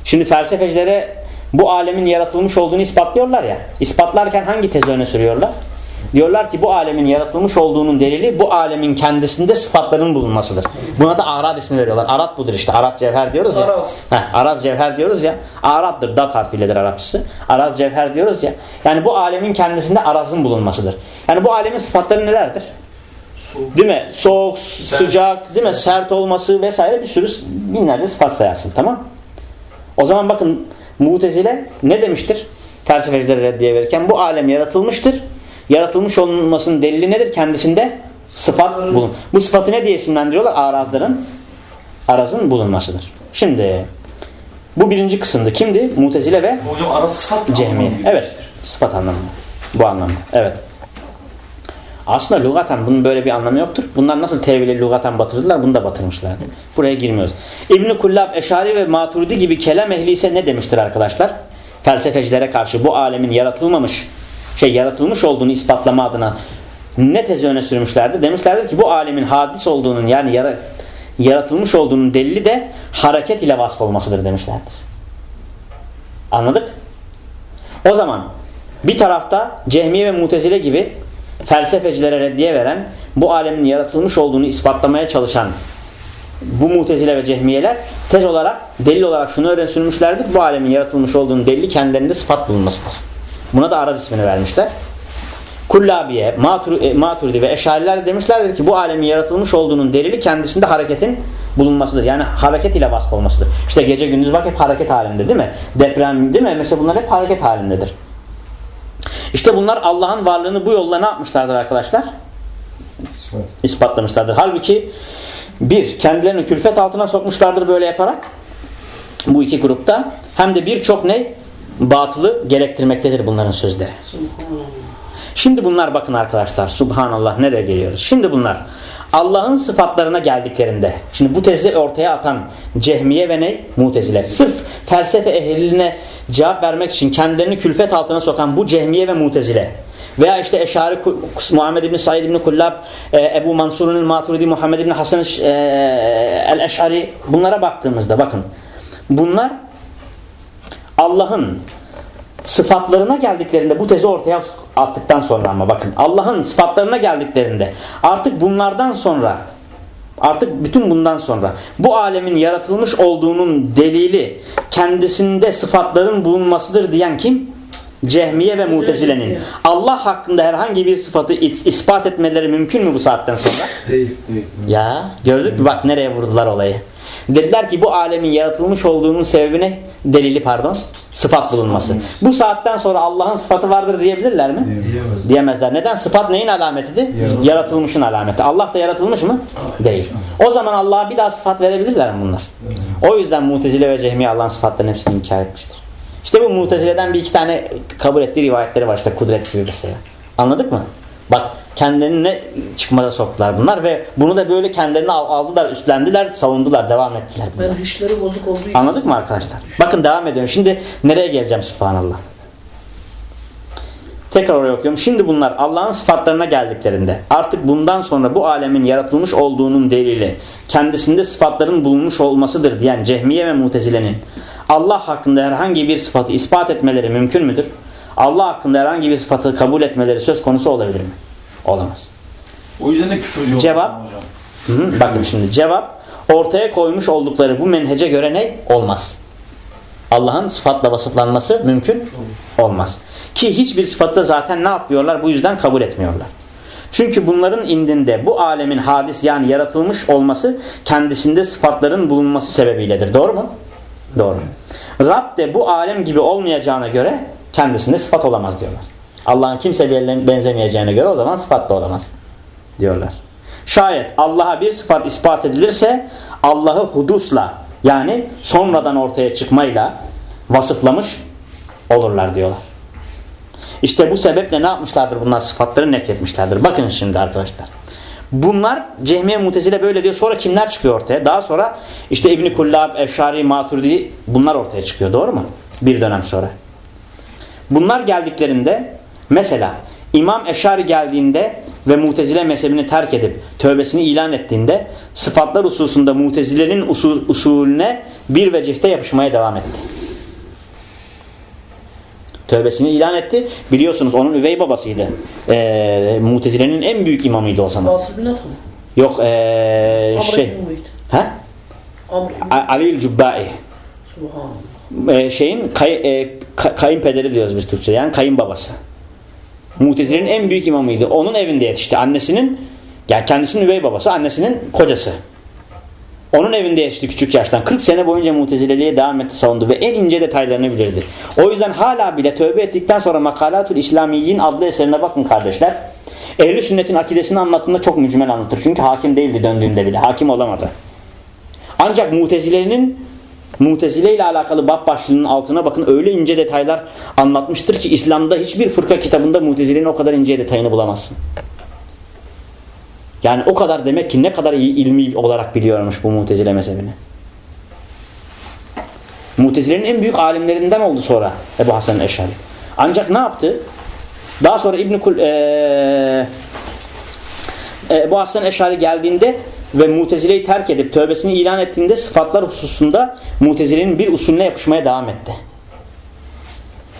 Şimdi felsefecilere bu alemin yaratılmış olduğunu ispatlıyorlar ya. İspatlarken hangi tezi öne sürüyorlar? Diyorlar ki bu alemin yaratılmış olduğunun delili bu alemin kendisinde sıfatların bulunmasıdır. Buna da arad ismi veriyorlar. Arad budur işte. Arad cevher diyoruz ya. Araz. Heh, araz cevher diyoruz ya. Araddır. Dat harfiyledir Arapçası. Araz cevher diyoruz ya. Yani bu alemin kendisinde arazın bulunmasıdır. Yani bu alemin sıfatları nelerdir? Değil mi? Soğuk, sıcak, değil mi? Sert olması vesaire bir sürü binlerce sıfat sayarsın. Tamam? O zaman bakın Mutezile ne demiştir? Felsefecilere reddiye verirken bu alem yaratılmıştır. Yaratılmış olmasının delili nedir? Kendisinde sıfat bulun. Bu sıfatı ne diye isimlendiriyorlar? Arazların arazın bulunmasıdır. Şimdi bu birinci kısımdı. Kimdi? Mutezile ve Hocam ara sıfat? Cehmiye. Evet. Sıfat anlamında. Bu anlamda. Evet. Aslında lugaten bunun böyle bir anlamı yoktur. Bunlar nasıl tevhile lugaten batırdılar bunu da batırmışlar. Buraya girmiyoruz. İbn-i Kullab, Eşari ve Maturidi gibi kelam ehli ise ne demiştir arkadaşlar? Felsefecilere karşı bu alemin yaratılmamış, şey yaratılmış olduğunu ispatlama adına ne tezi öne sürmüşlerdi? Demişlerdi ki bu alemin hadis olduğunun yani yara- yaratılmış olduğunun delili de hareket ile vasf olmasıdır demişlerdir. Anladık? O zaman bir tarafta Cehmiye ve Mutezile gibi felsefecilere reddiye veren, bu alemin yaratılmış olduğunu ispatlamaya çalışan bu Mutezile ve Cehmiyeler tez olarak, delil olarak şunu öğren. Bu alemin yaratılmış olduğunu delili kendilerinde sıfat bulunmasıdır. Buna da araz ismini vermişler. Kullabiye, e, Maturidi ve Eşariler demişlerdir ki bu alemin yaratılmış olduğunun delili kendisinde hareketin bulunmasıdır. Yani hareket ile vasf olmasıdır. İşte gece gündüz bak hep hareket halinde değil mi? Deprem değil mi? Mesela bunlar hep hareket halindedir. İşte bunlar Allah'ın varlığını bu yolla ne yapmışlardır arkadaşlar? İspatlamışlardır. Halbuki bir, kendilerini külfet altına sokmuşlardır böyle yaparak. Bu iki grupta. Hem de birçok ne? Batılı gerektirmektedir bunların sözleri. Şimdi bunlar bakın arkadaşlar. Subhanallah nereye geliyoruz? Şimdi bunlar Allah'ın sıfatlarına geldiklerinde şimdi bu tezi ortaya atan Cehmiye ve ne? Mutezile. Sırf felsefe ehline cevap vermek için kendilerini külfet altına sokan bu Cehmiye ve Mutezile veya işte Eşari Muhammed İbni Said İbni Kullab e, Ebu Mansur'un Maturidi Muhammed İbni Hasan e, el-Eşari bunlara baktığımızda bakın bunlar Allah'ın sıfatlarına geldiklerinde bu tezi ortaya attıktan sonra ama bakın Allah'ın sıfatlarına geldiklerinde artık bunlardan sonra artık bütün bundan sonra bu alemin yaratılmış olduğunun delili kendisinde sıfatların bulunmasıdır diyen kim? Cehmiye ve Mutezile'nin. Allah hakkında herhangi bir sıfatı ispat etmeleri mümkün mü bu saatten sonra? Değil. Değil. Ya gördük mü bak nereye vurdular olayı. Dediler ki bu alemin yaratılmış olduğunun sebebine delili pardon sıfat bulunması. Bu saatten sonra Allah'ın sıfatı vardır diyebilirler mi? Diyemez. Diyemezler. Neden? Sıfat neyin alametidir? Yaratılmış. Yaratılmışın alameti. Allah da yaratılmış mı? Değil. O zaman Allah'a bir daha sıfat verebilirler mi bunlar? O yüzden Mutezile ve Cehmiye Allah'ın sıfatlarının hepsini inkar etmiştir. İşte bu Mutezile'den bir iki tane kabul ettiği rivayetleri var işte kudret gibi mesela. Anladık mı? Bak kendilerini ne çıkmaza soktular bunlar ve bunu da böyle kendilerini aldılar, üstlendiler, savundular, devam ettiler. bunlar. Ben işleri bozuk olduğu için. Anladık mı arkadaşlar? Bakın devam ediyorum. Şimdi nereye geleceğim subhanallah. Tekrar oraya okuyorum. Şimdi bunlar Allah'ın sıfatlarına geldiklerinde artık bundan sonra bu alemin yaratılmış olduğunun delili kendisinde sıfatların bulunmuş olmasıdır diyen Cehmiye ve Mutezile'nin Allah hakkında herhangi bir sıfatı ispat etmeleri mümkün müdür? Allah hakkında herhangi bir sıfatı kabul etmeleri söz konusu olabilir mi? Olamaz. O yüzden de küfür ediyorlar Cevap. hocam. Hı hı. Bakın şimdi cevap ortaya koymuş oldukları bu menhece göre ne? Olmaz. Allah'ın sıfatla vasıflanması mümkün olmaz. Ki hiçbir sıfatı zaten ne yapıyorlar? Bu yüzden kabul etmiyorlar. Çünkü bunların indinde bu alemin hadis yani yaratılmış olması kendisinde sıfatların bulunması sebebiyledir. Doğru mu? Doğru. Rab de bu alem gibi olmayacağına göre kendisinde sıfat olamaz diyorlar. Allah'ın kimseye benzemeyeceğine göre o zaman sıfat da olamaz diyorlar. Şayet Allah'a bir sıfat ispat edilirse Allah'ı hudusla yani sonradan ortaya çıkmayla vasıflamış olurlar diyorlar. İşte bu sebeple ne yapmışlardır bunlar sıfatları nefretmişlerdir. Bakın şimdi arkadaşlar. Bunlar Cehmiye Mutezile böyle diyor. Sonra kimler çıkıyor ortaya? Daha sonra işte İbn Kullab, Eşari, Maturidi bunlar ortaya çıkıyor. Doğru mu? Bir dönem sonra. Bunlar geldiklerinde mesela İmam Eşari geldiğinde ve Mutezile mezhebini terk edip tövbesini ilan ettiğinde sıfatlar hususunda Mutezile'nin usul, usulüne bir vecihte yapışmaya devam etti. Tövbesini ilan etti. Biliyorsunuz onun üvey babasıydı. Ee, Mutezile'nin en büyük imamıydı o zaman. Nasıl bin Atam? Yok Amr şey. Ha? Ali'l Cübbai. Subhanallah. Ee, şeyin kay, e, ka- kayınpederi diyoruz biz Türkçe. Yani kayınbabası. Mutezile'nin en büyük imamıydı. Onun evinde yetişti. Annesinin yani kendisinin üvey babası, annesinin kocası. Onun evinde yetişti küçük yaştan. 40 sene boyunca mutezileliğe devam etti, savundu ve en ince detaylarını bilirdi. O yüzden hala bile tövbe ettikten sonra Makalatul İslamiyyin adlı eserine bakın kardeşler. Ehli sünnetin akidesini anlattığında çok mücmel anlatır. Çünkü hakim değildi döndüğünde bile. Hakim olamadı. Ancak mutezilenin Mutezile ile alakalı bab başlığının altına bakın öyle ince detaylar anlatmıştır ki İslam'da hiçbir fırka kitabında Mutezile'nin o kadar ince detayını bulamazsın. Yani o kadar demek ki ne kadar iyi ilmi olarak biliyormuş bu Mutezile mezhebini. Mutezile'nin en büyük alimlerinden oldu sonra Ebu Hasan Eşari. Ancak ne yaptı? Daha sonra İbn Kul ee, Ebu Hasan Eşari geldiğinde ve Mutezile'yi terk edip tövbesini ilan ettiğinde sıfatlar hususunda Mutezile'nin bir usulüne yapışmaya devam etti.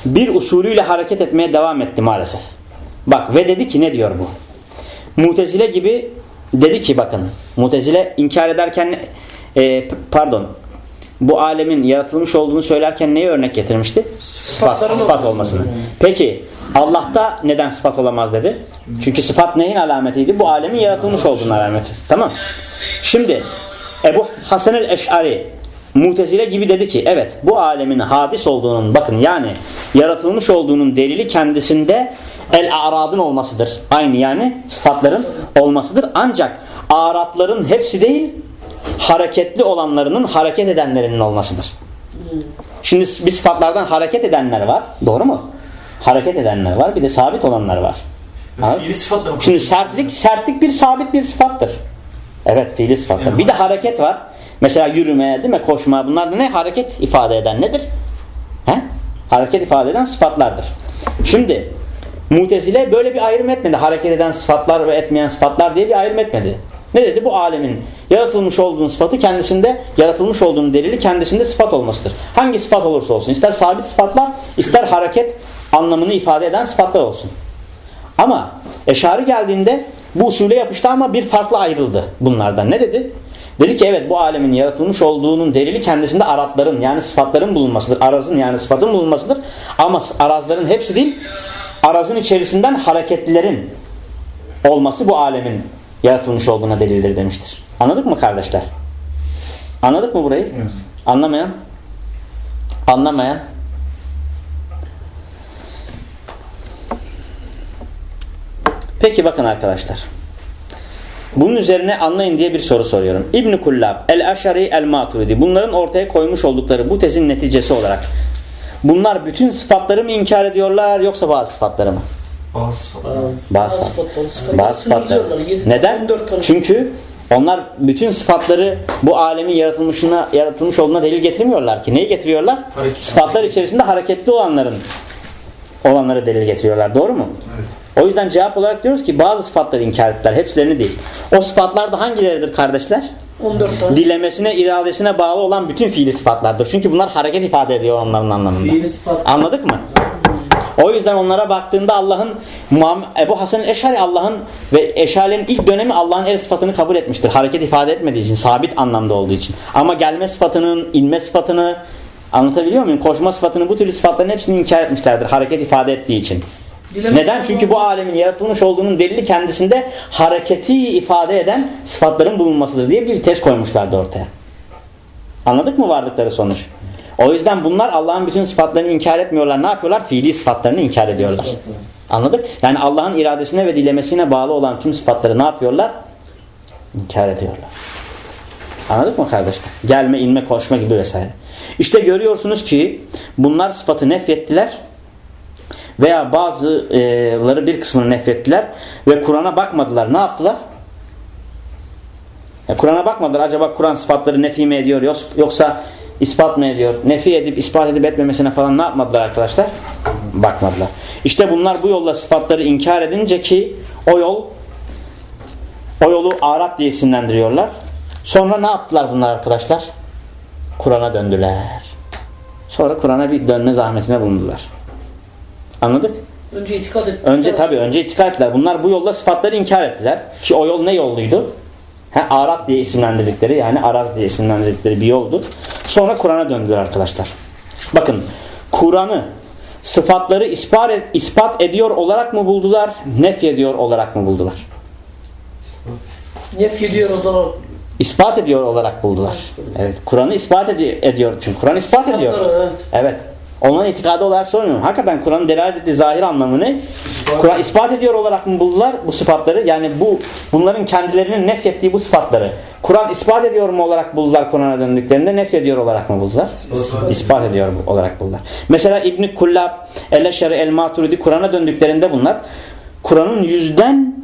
Bir usulüyle hareket etmeye devam etti maalesef. Bak ve dedi ki ne diyor bu? Mutezile gibi dedi ki bakın Mutezile inkar ederken e, pardon bu alemin yaratılmış olduğunu söylerken neyi örnek getirmişti? Sıfat, sıfat olmasını. Peki Allah'ta neden sıfat olamaz dedi? Çünkü sıfat neyin alametiydi? Bu alemin yaratılmış olduğunun alameti. Tamam. Şimdi Ebu Hasan el-Eş'ari Mutezile gibi dedi ki evet bu alemin hadis olduğunun bakın yani yaratılmış olduğunun delili kendisinde el-aradın olmasıdır. Aynı yani sıfatların olmasıdır. Ancak aratların hepsi değil hareketli olanlarının hareket edenlerinin olmasıdır. Şimdi bir sıfatlardan hareket edenler var. Doğru mu? Hareket edenler var. Bir de sabit olanlar var. Fiili Şimdi sertlik sertlik bir sabit bir sıfattır. Evet fiili sıfattır. Bir de hareket var. Mesela yürüme, değil mi? Koşma. Bunlar da ne? Hareket ifade eden nedir? He? Hareket ifade eden sıfatlardır. Şimdi Mutezile böyle bir ayrım etmedi. Hareket eden sıfatlar ve etmeyen sıfatlar diye bir ayrım etmedi. Ne dedi? Bu alemin yaratılmış olduğun sıfatı kendisinde, yaratılmış olduğunun delili kendisinde sıfat olmasıdır. Hangi sıfat olursa olsun. ister sabit sıfatlar, ister hareket anlamını ifade eden sıfatlar olsun. Ama Eşari geldiğinde bu usule yapıştı ama bir farklı ayrıldı bunlardan. Ne dedi? Dedi ki evet bu alemin yaratılmış olduğunun delili kendisinde aratların yani sıfatların bulunmasıdır. Arazın yani sıfatın bulunmasıdır. Ama arazların hepsi değil arazın içerisinden hareketlilerin olması bu alemin yaratılmış olduğuna delildir demiştir. Anladık mı kardeşler? Anladık mı burayı? Evet. Anlamayan? Anlamayan? Peki bakın arkadaşlar. Bunun üzerine anlayın diye bir soru soruyorum. İbn Kullab, El-Aşari, El-Maturidi bunların ortaya koymuş oldukları bu tezin neticesi olarak bunlar bütün sıfatları mı inkar ediyorlar yoksa bazı sıfatları mı? Bazı sıfatlar. Bazı, sıfatları. sıfatları bazı sıfatları. Neden? 14 tane. Çünkü onlar bütün sıfatları bu alemin yaratılmışına yaratılmış olduğuna delil getirmiyorlar ki. Neyi getiriyorlar? Hareket. Sıfatlar içerisinde hareketli olanların olanları delil getiriyorlar. Doğru mu? Evet. O yüzden cevap olarak diyoruz ki bazı sıfatları inkar ettiler. Hepsilerini değil. O sıfatlar da hangileridir kardeşler? 14 tane. Dilemesine, iradesine bağlı olan bütün fiili sıfatlardır. Çünkü bunlar hareket ifade ediyor onların anlamında. Fiili sıfat. Anladık mı? O yüzden onlara baktığında Allah'ın Ebu Hasan Eşari Allah'ın ve Eşari'nin ilk dönemi Allah'ın el sıfatını kabul etmiştir. Hareket ifade etmediği için, sabit anlamda olduğu için. Ama gelme sıfatının, inme sıfatını anlatabiliyor muyum? Koşma sıfatını, bu türlü sıfatların hepsini inkar etmişlerdir. Hareket ifade ettiği için. Neden? Çünkü bu alemin yaratılmış olduğunun delili kendisinde hareketi ifade eden sıfatların bulunmasıdır diye bir tez koymuşlardı ortaya. Anladık mı vardıkları sonuç? O yüzden bunlar Allah'ın bütün sıfatlarını inkar etmiyorlar. Ne yapıyorlar? Fiili sıfatlarını inkar ediyorlar. Anladık? Yani Allah'ın iradesine ve dilemesine bağlı olan tüm sıfatları ne yapıyorlar? İnkar ediyorlar. Anladık mı kardeşler? Gelme, inme, koşma gibi vesaire. İşte görüyorsunuz ki bunlar sıfatı nefrettiler veya bazıları bir kısmını nefrettiler ve Kur'an'a bakmadılar. Ne yaptılar? Ya Kur'an'a bakmadılar. Acaba Kur'an sıfatları nefi mi ediyor yoksa ispat mı ediyor? Nefi edip ispat edip etmemesine falan ne yapmadılar arkadaşlar? Bakmadılar. İşte bunlar bu yolla sıfatları inkar edince ki o yol o yolu arat diye isimlendiriyorlar. Sonra ne yaptılar bunlar arkadaşlar? Kur'an'a döndüler. Sonra Kur'an'a bir dönme zahmetine bulundular. Anladık? Önce itikad ettiler. Önce tabii önce itikad ettiler. Bunlar bu yolla sıfatları inkar ettiler. Ki o yol ne yolluydu? He, Arat diye isimlendirdikleri yani Araz diye isimlendirdikleri bir yoldu. Sonra Kur'an'a döndüler arkadaşlar. Bakın Kur'an'ı sıfatları ispat, et, ispat ediyor olarak mı buldular? Nef ediyor olarak mı buldular? Nef ediyor olarak. İspat ediyor olarak buldular. Evet. Kur'an'ı ispat edi ediyor çünkü. Kur'an ispat ediyor. Evet. Evet. Onların itikadı olarak sormuyorum. Hakikaten Kur'an'ın delalet ettiği zahir anlamını Kur'an ispat ediyor olarak mı buldular bu sıfatları? Yani bu bunların kendilerinin nefyettiği bu sıfatları Kur'an ispat ediyor mu olarak buldular Kur'an'a döndüklerinde nefyediyor olarak mı buldular? İspat, ispat ediyor olarak buldular. Mesela İbn Kullab El-Eşari El-Maturidi Kur'an'a döndüklerinde bunlar Kur'an'ın yüzden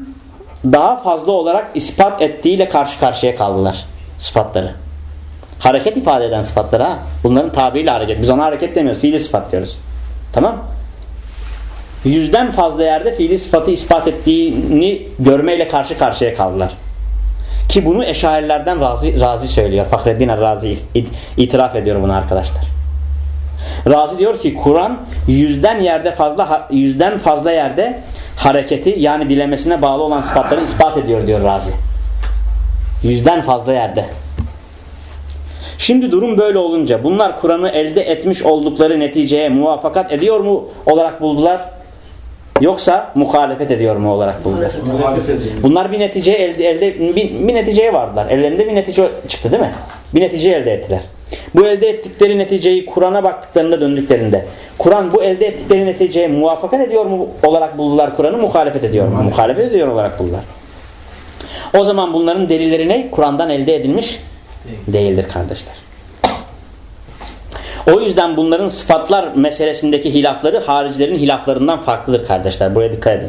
daha fazla olarak ispat ettiğiyle karşı karşıya kaldılar sıfatları. Hareket ifade eden sıfatlar ha. Bunların tabiriyle hareket. Biz ona hareket demiyoruz. Fiili sıfat diyoruz. Tamam Yüzden fazla yerde fiili sıfatı ispat ettiğini görmeyle karşı karşıya kaldılar. Ki bunu eşairlerden Razi, Razi söylüyor. Fahreddin Razi itiraf ediyor bunu arkadaşlar. Razi diyor ki Kur'an yüzden yerde fazla yüzden fazla yerde hareketi yani dilemesine bağlı olan sıfatları ispat ediyor diyor Razi. Yüzden fazla yerde. Şimdi durum böyle olunca bunlar Kur'an'ı elde etmiş oldukları neticeye muvaffakat ediyor mu olarak buldular? Yoksa muhalefet ediyor mu olarak buldular? Bunlar bir netice elde, elde bir, bir neticeye vardılar. Ellerinde bir netice çıktı değil mi? Bir netice elde ettiler. Bu elde ettikleri neticeyi Kur'an'a baktıklarında döndüklerinde Kur'an bu elde ettikleri neticeye muvaffakat ediyor mu olarak buldular Kur'an'ı muhalefet ediyor mu? Muhalefet ediyor olarak buldular. O zaman bunların delilleri ne? Kur'an'dan elde edilmiş değildir kardeşler. O yüzden bunların sıfatlar meselesindeki hilafları haricilerin hilaflarından farklıdır kardeşler. Buraya dikkat edin.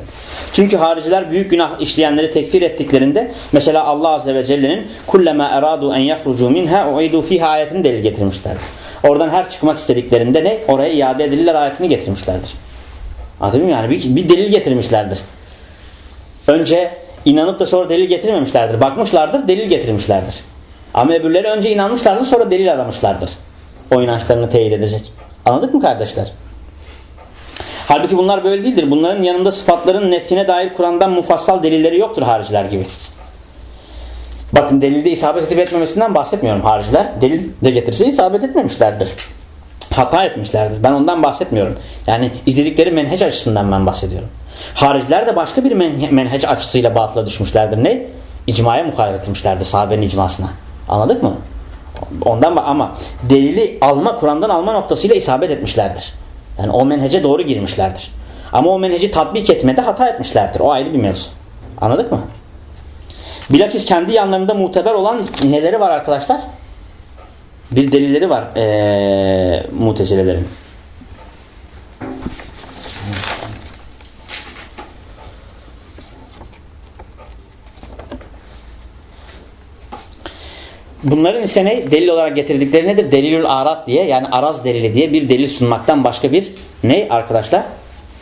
Çünkü hariciler büyük günah işleyenleri tekfir ettiklerinde mesela Allah Azze ve Celle'nin kullema eradu en yahrucu minha uidu fiha ayetini delil getirmişlerdir. Oradan her çıkmak istediklerinde ne? Oraya iade edilirler ayetini getirmişlerdir. Anladın mı? Yani bir, bir delil getirmişlerdir. Önce inanıp da sonra delil getirmemişlerdir. Bakmışlardır, delil getirmişlerdir. Ama öbürleri önce inanmışlardır sonra delil aramışlardır. O inançlarını teyit edecek. Anladık mı kardeşler? Halbuki bunlar böyle değildir. Bunların yanında sıfatların nefine dair Kur'an'dan mufassal delilleri yoktur hariciler gibi. Bakın delilde isabet edip etmemesinden bahsetmiyorum hariciler. Delil de getirse isabet etmemişlerdir. Hata etmişlerdir. Ben ondan bahsetmiyorum. Yani izledikleri menheç açısından ben bahsediyorum. Hariciler de başka bir menheç açısıyla batıla düşmüşlerdir. Ne? İcmaya muhalefet etmişlerdir sahabenin icmasına. Anladık mı? Ondan ama delili alma Kur'an'dan alma noktasıyla isabet etmişlerdir. Yani o menhece doğru girmişlerdir. Ama o menheci tatbik etmede hata etmişlerdir. O ayrı bir mevzu. Anladık mı? Bilakis kendi yanlarında muteber olan neleri var arkadaşlar? Bir delilleri var ee, mutezilelerin. Bunların ise ne? Delil olarak getirdikleri nedir? Delilül arat diye yani araz delili diye bir delil sunmaktan başka bir ne arkadaşlar?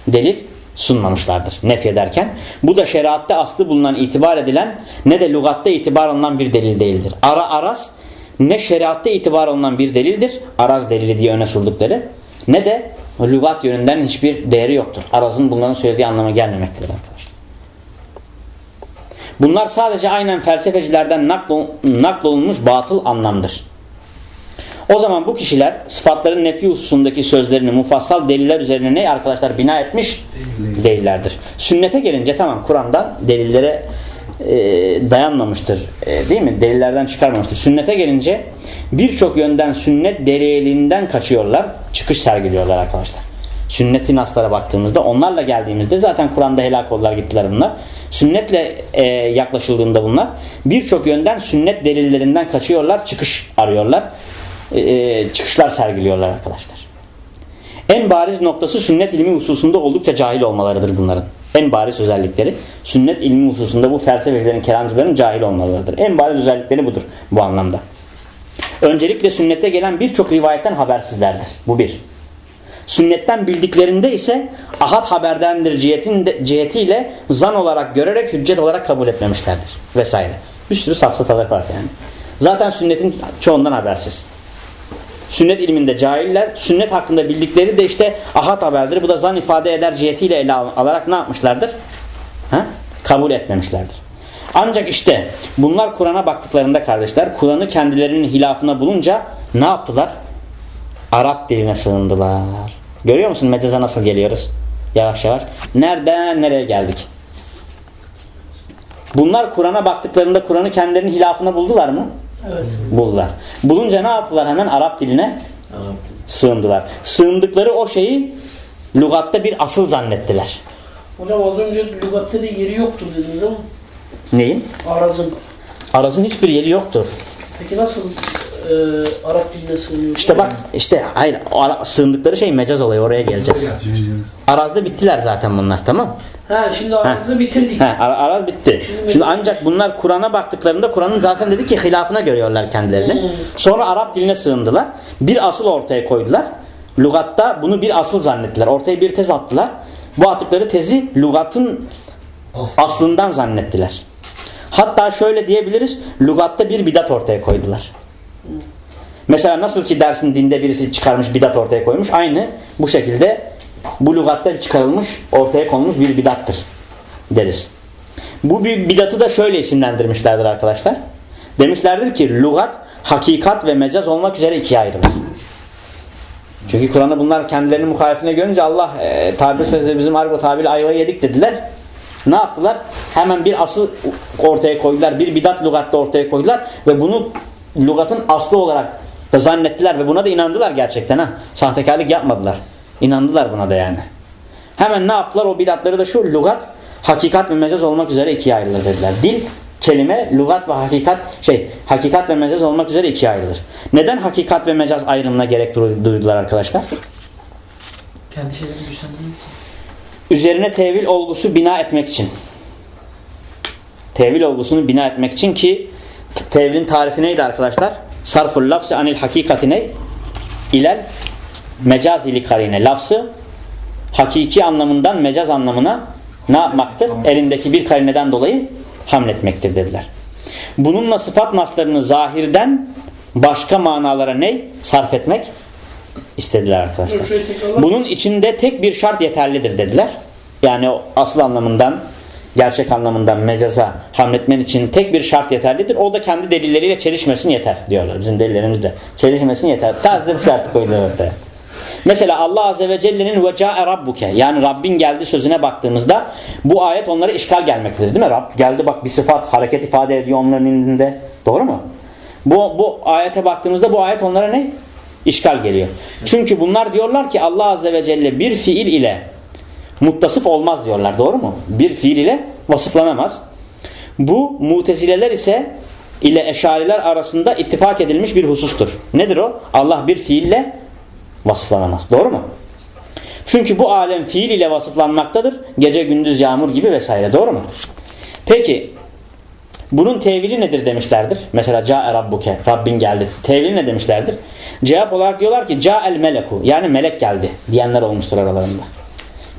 Delil sunmamışlardır nefyederken. Bu da şeriatte aslı bulunan itibar edilen ne de lügatta itibar alınan bir delil değildir. Ara araz ne şeriatta itibar alınan bir delildir. Araz delili diye öne surdukları. Ne de lügat yönünden hiçbir değeri yoktur. Arazın bunların söylediği anlama gelmemektedir arkadaşlar. Bunlar sadece aynen felsefecilerden naklolunmuş batıl anlamdır. O zaman bu kişiler sıfatların nefi hususundaki sözlerini mufassal deliller üzerine ne arkadaşlar bina etmiş değillerdir. Sünnete gelince tamam Kur'an'dan delillere e, dayanmamıştır. E, değil mi? Delillerden çıkarmamıştır. Sünnete gelince birçok yönden sünnet deliliğinden kaçıyorlar. Çıkış sergiliyorlar arkadaşlar. Sünnetin naslara baktığımızda onlarla geldiğimizde zaten Kur'an'da helak oldular gittiler bunlar. Sünnetle e, yaklaşıldığında bunlar birçok yönden sünnet delillerinden kaçıyorlar, çıkış arıyorlar. E, e, çıkışlar sergiliyorlar arkadaşlar. En bariz noktası sünnet ilmi hususunda oldukça cahil olmalarıdır bunların. En bariz özellikleri. Sünnet ilmi hususunda bu felsefecilerin, kelamcıların cahil olmalarıdır. En bariz özellikleri budur bu anlamda. Öncelikle sünnete gelen birçok rivayetten habersizlerdir. Bu bir. Sünnetten bildiklerinde ise ahad haberdendir cihetin, cihetiyle zan olarak görerek hüccet olarak kabul etmemişlerdir. Vesaire. Bir sürü safsatalar var yani. Zaten sünnetin çoğundan habersiz. Sünnet ilminde cahiller, sünnet hakkında bildikleri de işte ahad haberdir. Bu da zan ifade eder cihetiyle ele alarak ne yapmışlardır? Ha? Kabul etmemişlerdir. Ancak işte bunlar Kur'an'a baktıklarında kardeşler Kur'an'ı kendilerinin hilafına bulunca ne yaptılar? Arap diline sığındılar. Görüyor musun mecaza nasıl geliyoruz? Yavaş yavaş. Nereden nereye geldik? Bunlar Kur'an'a baktıklarında Kur'an'ı kendilerinin hilafına buldular mı? Evet. Buldular. Bulunca ne yaptılar? Hemen Arap diline sığındılar. Sığındıkları o şeyi lügatta bir asıl zannettiler. Hocam az önce lügatte de yeri yoktur dediniz ama Neyin? arazın. Arazın hiçbir yeri yoktur. Peki nasıl e, Arap diline sığınıyor? İşte bak işte ara- sığındıkları şey mecaz olayı oraya geleceğiz. Arazda bittiler zaten bunlar tamam. Ha şimdi arazı bitirdik. He, ara- araz bitti. Şimdi ancak bunlar Kur'an'a baktıklarında Kur'an'ın zaten dedi ki hilafına görüyorlar kendilerini. Sonra Arap diline sığındılar. Bir asıl ortaya koydular. Lugatta bunu bir asıl zannettiler. Ortaya bir tez attılar. Bu attıkları tezi lugatın aslından zannettiler. Hatta şöyle diyebiliriz. Lugatta bir bidat ortaya koydular. Mesela nasıl ki dersin dinde birisi çıkarmış bidat ortaya koymuş. Aynı bu şekilde bu lügatta çıkarılmış ortaya konmuş bir bidattır deriz. Bu bir bidatı da şöyle isimlendirmişlerdir arkadaşlar. Demişlerdir ki lügat, hakikat ve mecaz olmak üzere ikiye ayrılır. Çünkü Kur'an'da bunlar kendilerinin muhalefine görünce Allah e, tabir sözü bizim argo tabiri ayvayı yedik dediler. Ne yaptılar? Hemen bir asıl ortaya koydular. Bir bidat lügatta ortaya koydular ve bunu lügatın aslı olarak da zannettiler ve buna da inandılar gerçekten ha. Sahtekarlık yapmadılar. İnandılar buna da yani. Hemen ne yaptılar? O bidatları da şu lügat, hakikat ve mecaz olmak üzere ikiye ayrılır dediler. Dil, kelime, lügat ve hakikat şey, hakikat ve mecaz olmak üzere ikiye ayrılır. Neden hakikat ve mecaz ayrımına gerek duydular arkadaşlar? Kendi şeylerini güçlendirmek için. Üzerine tevil olgusu bina etmek için. Tevil olgusunu bina etmek için ki tevilin tarifi neydi arkadaşlar? Sarful lafzı anil hakikati ne? İlel mecazili karine. Lafzı hakiki anlamından mecaz anlamına ne yapmaktır? Elindeki bir karineden dolayı hamletmektir dediler. Bununla sıfat naslarını zahirden başka manalara ne? Sarf etmek istediler arkadaşlar. Bunun içinde tek bir şart yeterlidir dediler. Yani asıl anlamından gerçek anlamından mecaza hamletmen için tek bir şart yeterlidir. O da kendi delilleriyle çelişmesin yeter diyorlar. Bizim delillerimiz de. Çelişmesin yeter. Tarzı bir şart koydular ortaya. Mesela Allah Azze ve Celle'nin ve ca'e rabbuke yani Rabbin geldi sözüne baktığımızda bu ayet onlara işgal gelmektedir değil mi? Rab geldi bak bir sıfat hareket ifade ediyor onların indinde. Doğru mu? Bu, bu ayete baktığımızda bu ayet onlara ne? İşgal geliyor. Çünkü bunlar diyorlar ki Allah Azze ve Celle bir fiil ile muttasıf olmaz diyorlar. Doğru mu? Bir fiil ile vasıflanamaz. Bu mutezileler ise ile eşariler arasında ittifak edilmiş bir husustur. Nedir o? Allah bir fiille vasıflanamaz. Doğru mu? Çünkü bu alem fiil ile vasıflanmaktadır. Gece gündüz yağmur gibi vesaire. Doğru mu? Peki bunun tevili nedir demişlerdir. Mesela ca'e rabbuke. Rabbin geldi. Tevili ne demişlerdir? Cevap olarak diyorlar ki ca'el meleku. Yani melek geldi diyenler olmuştur aralarında.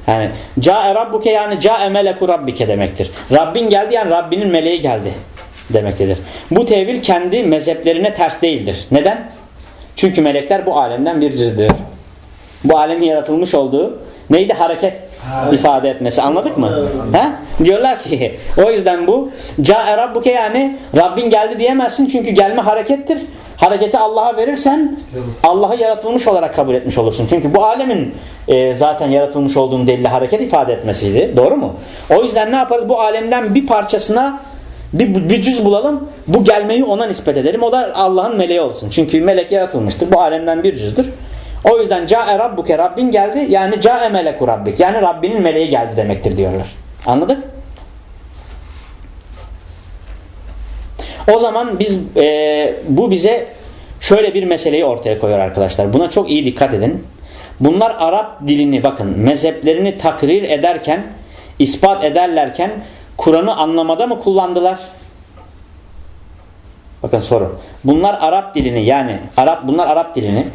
Yani ca'e rabbuke yani ca'e meleku rabbike demektir. Rabbin geldi yani Rabbinin meleği geldi demektedir. Bu tevil kendi mezheplerine ters değildir. Neden? Çünkü melekler bu alemden bir cüzdür. Bu alemin yaratılmış olduğu neydi? Hareket ifade etmesi. Anladık mı? Ha? Diyorlar ki o yüzden bu ca'e rabbuke yani Rabbin geldi diyemezsin çünkü gelme harekettir. Hareketi Allah'a verirsen Allah'ı yaratılmış olarak kabul etmiş olursun. Çünkü bu alemin e, zaten yaratılmış olduğunu delili hareket ifade etmesiydi. Doğru mu? O yüzden ne yaparız? Bu alemden bir parçasına bir, bir cüz bulalım. Bu gelmeyi ona nispet edelim. O da Allah'ın meleği olsun. Çünkü melek yaratılmıştır. Bu alemden bir cüzdür. O yüzden ca'e rabbuke Rabbin geldi. Yani ca'e meleku rabbik. Yani Rabbinin meleği geldi demektir diyorlar. Anladık? O zaman biz e, bu bize şöyle bir meseleyi ortaya koyuyor arkadaşlar. Buna çok iyi dikkat edin. Bunlar Arap dilini bakın mezheplerini takrir ederken ispat ederlerken Kur'an'ı anlamada mı kullandılar? Bakın soru. Bunlar Arap dilini yani Arap bunlar Arap dilini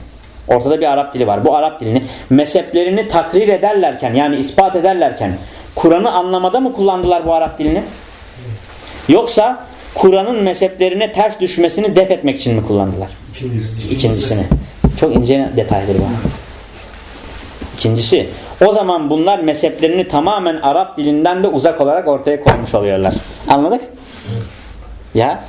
ortada bir Arap dili var. Bu Arap dilini mezheplerini takrir ederlerken yani ispat ederlerken Kur'an'ı anlamada mı kullandılar bu Arap dilini? Yoksa Kur'an'ın mezheplerine ters düşmesini def etmek için mi kullandılar? İkincisini. Çok ince detaydır bu. İkincisi, o zaman bunlar mezheplerini tamamen Arap dilinden de uzak olarak ortaya koymuş oluyorlar. Anladık? Ya.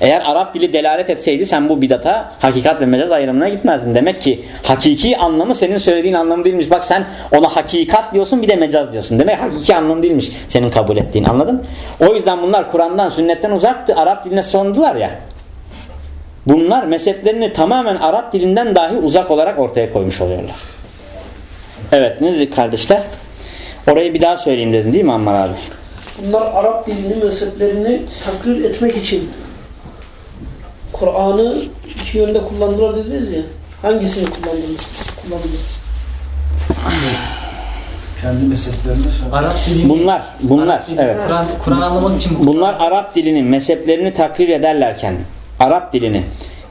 Eğer Arap dili delalet etseydi sen bu bidata hakikat ve mecaz ayrımına gitmezdin. Demek ki hakiki anlamı senin söylediğin anlamı değilmiş. Bak sen ona hakikat diyorsun bir de mecaz diyorsun. Demek hakiki anlamı değilmiş senin kabul ettiğin anladın? O yüzden bunlar Kur'an'dan sünnetten uzaktı. Arap diline sondular ya. Bunlar mezheplerini tamamen Arap dilinden dahi uzak olarak ortaya koymuş oluyorlar. Evet ne dedik kardeşler? Orayı bir daha söyleyeyim dedin değil mi Ammar abi? Bunlar Arap dilini, mezheplerini takrir etmek için Kur'an'ı iki yönde kullandılar dediniz ya. Hangisini kullandınız? Kullandınız. Kendi mezheplerine şey Arap dili. Bunlar, bunlar evet. Kur'an Kur'an anlamak için bu. Bunlar Arap dilini, mezheplerini takrir ederlerken, Arap dilini,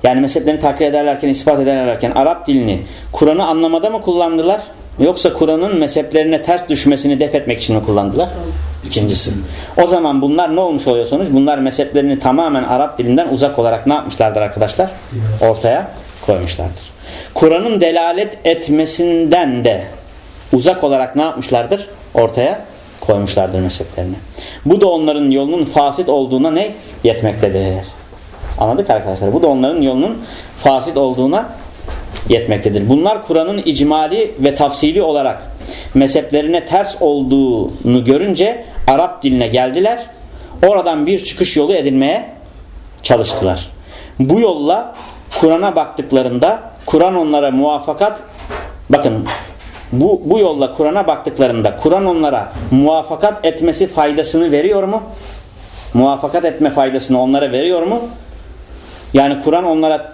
yani mezheplerini takrir ederlerken, ispat ederlerken Arap dilini Kur'an'ı anlamada mı kullandılar? Yoksa Kur'an'ın mezheplerine ters düşmesini def etmek için mi kullandılar? İkincisi. O zaman bunlar ne olmuş oluyor sonuç? Bunlar mezheplerini tamamen Arap dilinden uzak olarak ne yapmışlardır arkadaşlar? Ortaya koymuşlardır. Kur'an'ın delalet etmesinden de uzak olarak ne yapmışlardır? Ortaya koymuşlardır mezheplerini. Bu da onların yolunun fasit olduğuna ne? Yetmektedir. Anladık arkadaşlar. Bu da onların yolunun fasit olduğuna yetmektedir. Bunlar Kur'an'ın icmali ve tafsili olarak mezheplerine ters olduğunu görünce Arap diline geldiler. Oradan bir çıkış yolu edinmeye çalıştılar. Bu yolla Kur'an'a baktıklarında Kur'an onlara muvaffakat bakın bu, bu yolla Kur'an'a baktıklarında Kur'an onlara muvaffakat etmesi faydasını veriyor mu? Muvaffakat etme faydasını onlara veriyor mu? Yani Kur'an onlara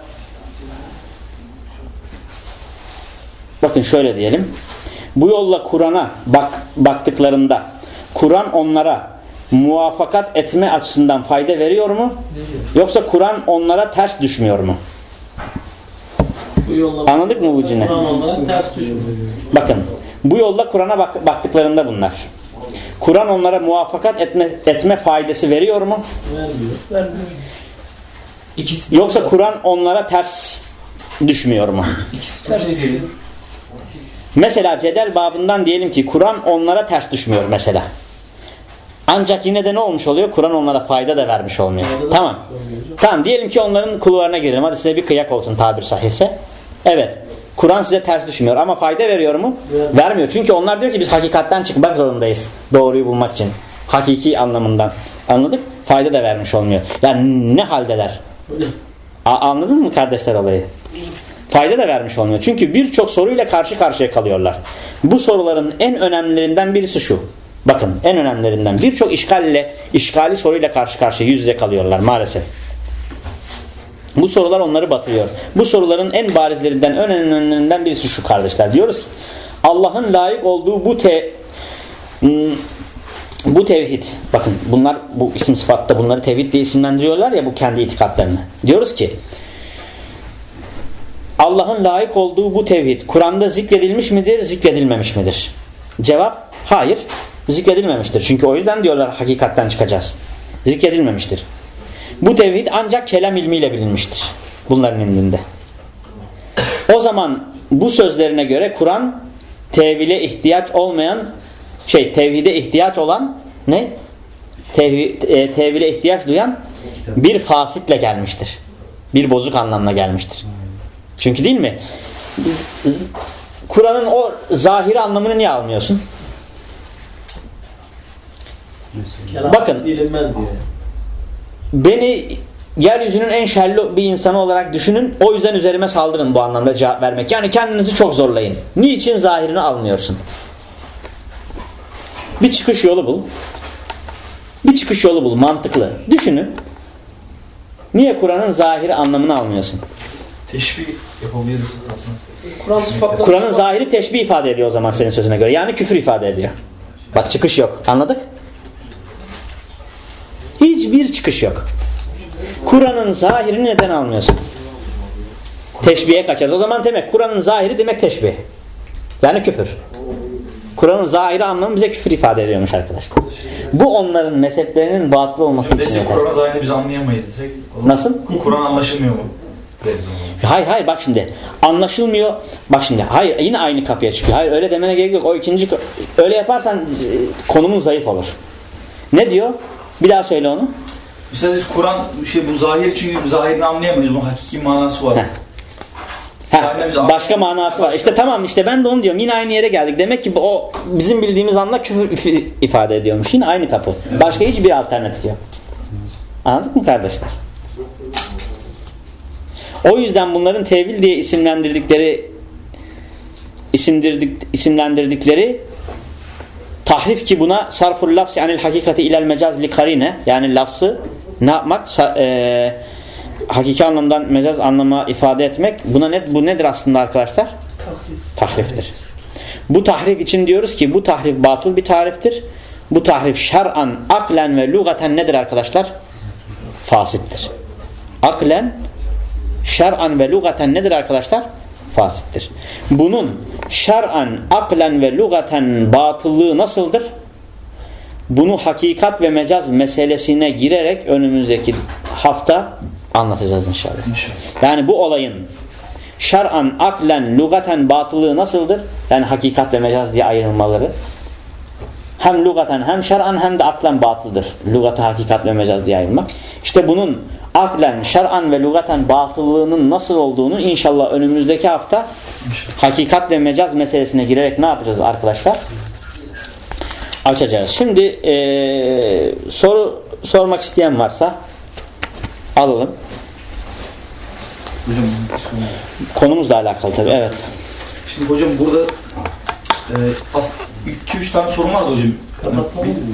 bakın şöyle diyelim. Bu yolla Kur'an'a bak, baktıklarında Kur'an onlara muvaffakat etme açısından fayda veriyor mu? Yoksa Kur'an onlara ters düşmüyor mu? Anladık mı bu cümle? Bakın bu yolla Kur'an'a bak, baktıklarında bunlar. Kur'an onlara muvaffakat etme, etme faydası veriyor mu? Vermiyor. Vermiyor. İkisi Yoksa Kur'an onlara ters düşmüyor mu? Ters düşüyor. Mesela cedel babından diyelim ki Kur'an onlara ters düşmüyor mesela. Ancak yine de ne olmuş oluyor? Kur'an onlara fayda da vermiş olmuyor. Tamam. Tamam diyelim ki onların kulvarına girelim. Hadi size bir kıyak olsun tabir sahihse. Evet. Kur'an size ters düşmüyor ama fayda veriyor mu? Vermiyor. Çünkü onlar diyor ki biz hakikatten çıkmak zorundayız. Doğruyu bulmak için. Hakiki anlamından. Anladık? Fayda da vermiş olmuyor. Yani ne haldeler? A- anladınız mı kardeşler olayı? Fayda da vermiş olmuyor. Çünkü birçok soruyla karşı karşıya kalıyorlar. Bu soruların en önemlilerinden birisi şu. Bakın en önemlilerinden birçok işgalle, işgali soruyla karşı karşıya yüz yüze kalıyorlar maalesef. Bu sorular onları batırıyor. Bu soruların en barizlerinden, en önemlilerinden birisi şu kardeşler. Diyoruz ki Allah'ın layık olduğu bu te bu tevhid bakın bunlar bu isim sıfatta bunları tevhid diye isimlendiriyorlar ya bu kendi itikatlarını. Diyoruz ki Allah'ın layık olduğu bu tevhid Kur'an'da zikredilmiş midir, zikredilmemiş midir? Cevap hayır zikredilmemiştir. Çünkü o yüzden diyorlar hakikatten çıkacağız. Zikredilmemiştir. Bu tevhid ancak kelam ilmiyle bilinmiştir. Bunların indinde. O zaman bu sözlerine göre Kur'an tevhile ihtiyaç olmayan şey tevhide ihtiyaç olan ne? Tevhi, e, tevhile ihtiyaç duyan bir fasitle gelmiştir. Bir bozuk anlamına gelmiştir. Çünkü değil mi? Kur'an'ın o zahiri anlamını niye almıyorsun? Kelam Bakın. diyor. Beni yeryüzünün en şerli bir insanı olarak düşünün. O yüzden üzerime saldırın bu anlamda cevap vermek. Yani kendinizi çok zorlayın. Niçin zahirini almıyorsun? Bir çıkış yolu bul. Bir çıkış yolu bul. Mantıklı. Düşünün. Niye Kur'an'ın zahiri anlamını almıyorsun? Teşbih yapabiliriz aslında. Kur'an'ın zahiri teşbih ifade ediyor o zaman senin sözüne göre. Yani küfür ifade ediyor. Bak çıkış yok. Anladık? Hiçbir çıkış yok. Kur'an'ın zahirini neden almıyorsun? Teşbihe kaçarız. O zaman demek Kur'an'ın zahiri demek teşbih. Yani küfür. Kur'an'ın zahiri anlamı bize küfür ifade ediyormuş arkadaşlar. Bu onların mezheplerinin batıl olması için. Desek yeter. Kur'an'ı zahirini biz anlayamayız desek. Nasıl? Kur'an anlaşılmıyor mu? Hayır hayır bak şimdi anlaşılmıyor. Bak şimdi hayır yine aynı kapıya çıkıyor. Hayır öyle demene gerek yok. O ikinci öyle yaparsan e, konumun zayıf olur. Ne diyor? Bir daha söyle onu. Mesela biz Kur'an şey bu zahir çünkü zahirini anlayamayız. Bunun hakiki manası var. Heh. Ha, başka manası var. İşte tamam işte ben de onu diyorum. Yine aynı yere geldik. Demek ki o bizim bildiğimiz anla küfür if- ifade ediyormuş. Yine aynı kapı. Başka hiçbir alternatif yok. Anladık mı kardeşler? O yüzden bunların tevil diye isimlendirdikleri isimdirdik, isimlendirdikleri tahrif ki buna sarful lafzi anil hakikati ilel mecaz li karine yani lafzı ne yapmak Sa- e, hakiki anlamdan mecaz anlama ifade etmek buna ne, bu nedir aslında arkadaşlar? Tahriftir. Bu tahrif için diyoruz ki bu tahrif batıl bir tariftir. Bu tahrif şer'an, aklen ve lugaten nedir arkadaşlar? Fasittir. Aklen, şer'an ve lugaten nedir arkadaşlar? Fasittir. Bunun şer'an, aklen ve lugaten batıllığı nasıldır? Bunu hakikat ve mecaz meselesine girerek önümüzdeki hafta anlatacağız inşallah. İnşallah. Yani bu olayın şer'an, aklen, lugaten batılığı nasıldır? Yani hakikat ve mecaz diye ayrılmaları. Hem lugaten hem şer'an hem de aklen batıldır. Lugatı hakikat ve mecaz diye ayrılmak. İşte bunun aklen, şer'an ve lugaten batıllığının nasıl olduğunu inşallah önümüzdeki hafta hakikat ve mecaz meselesine girerek ne yapacağız arkadaşlar? Açacağız. Şimdi eee, soru sormak isteyen varsa alalım. Hocam, Konumuzla alakalı tabii. Evet. şimdi hocam burada e, as 2-3 tane sorum vardı hocam.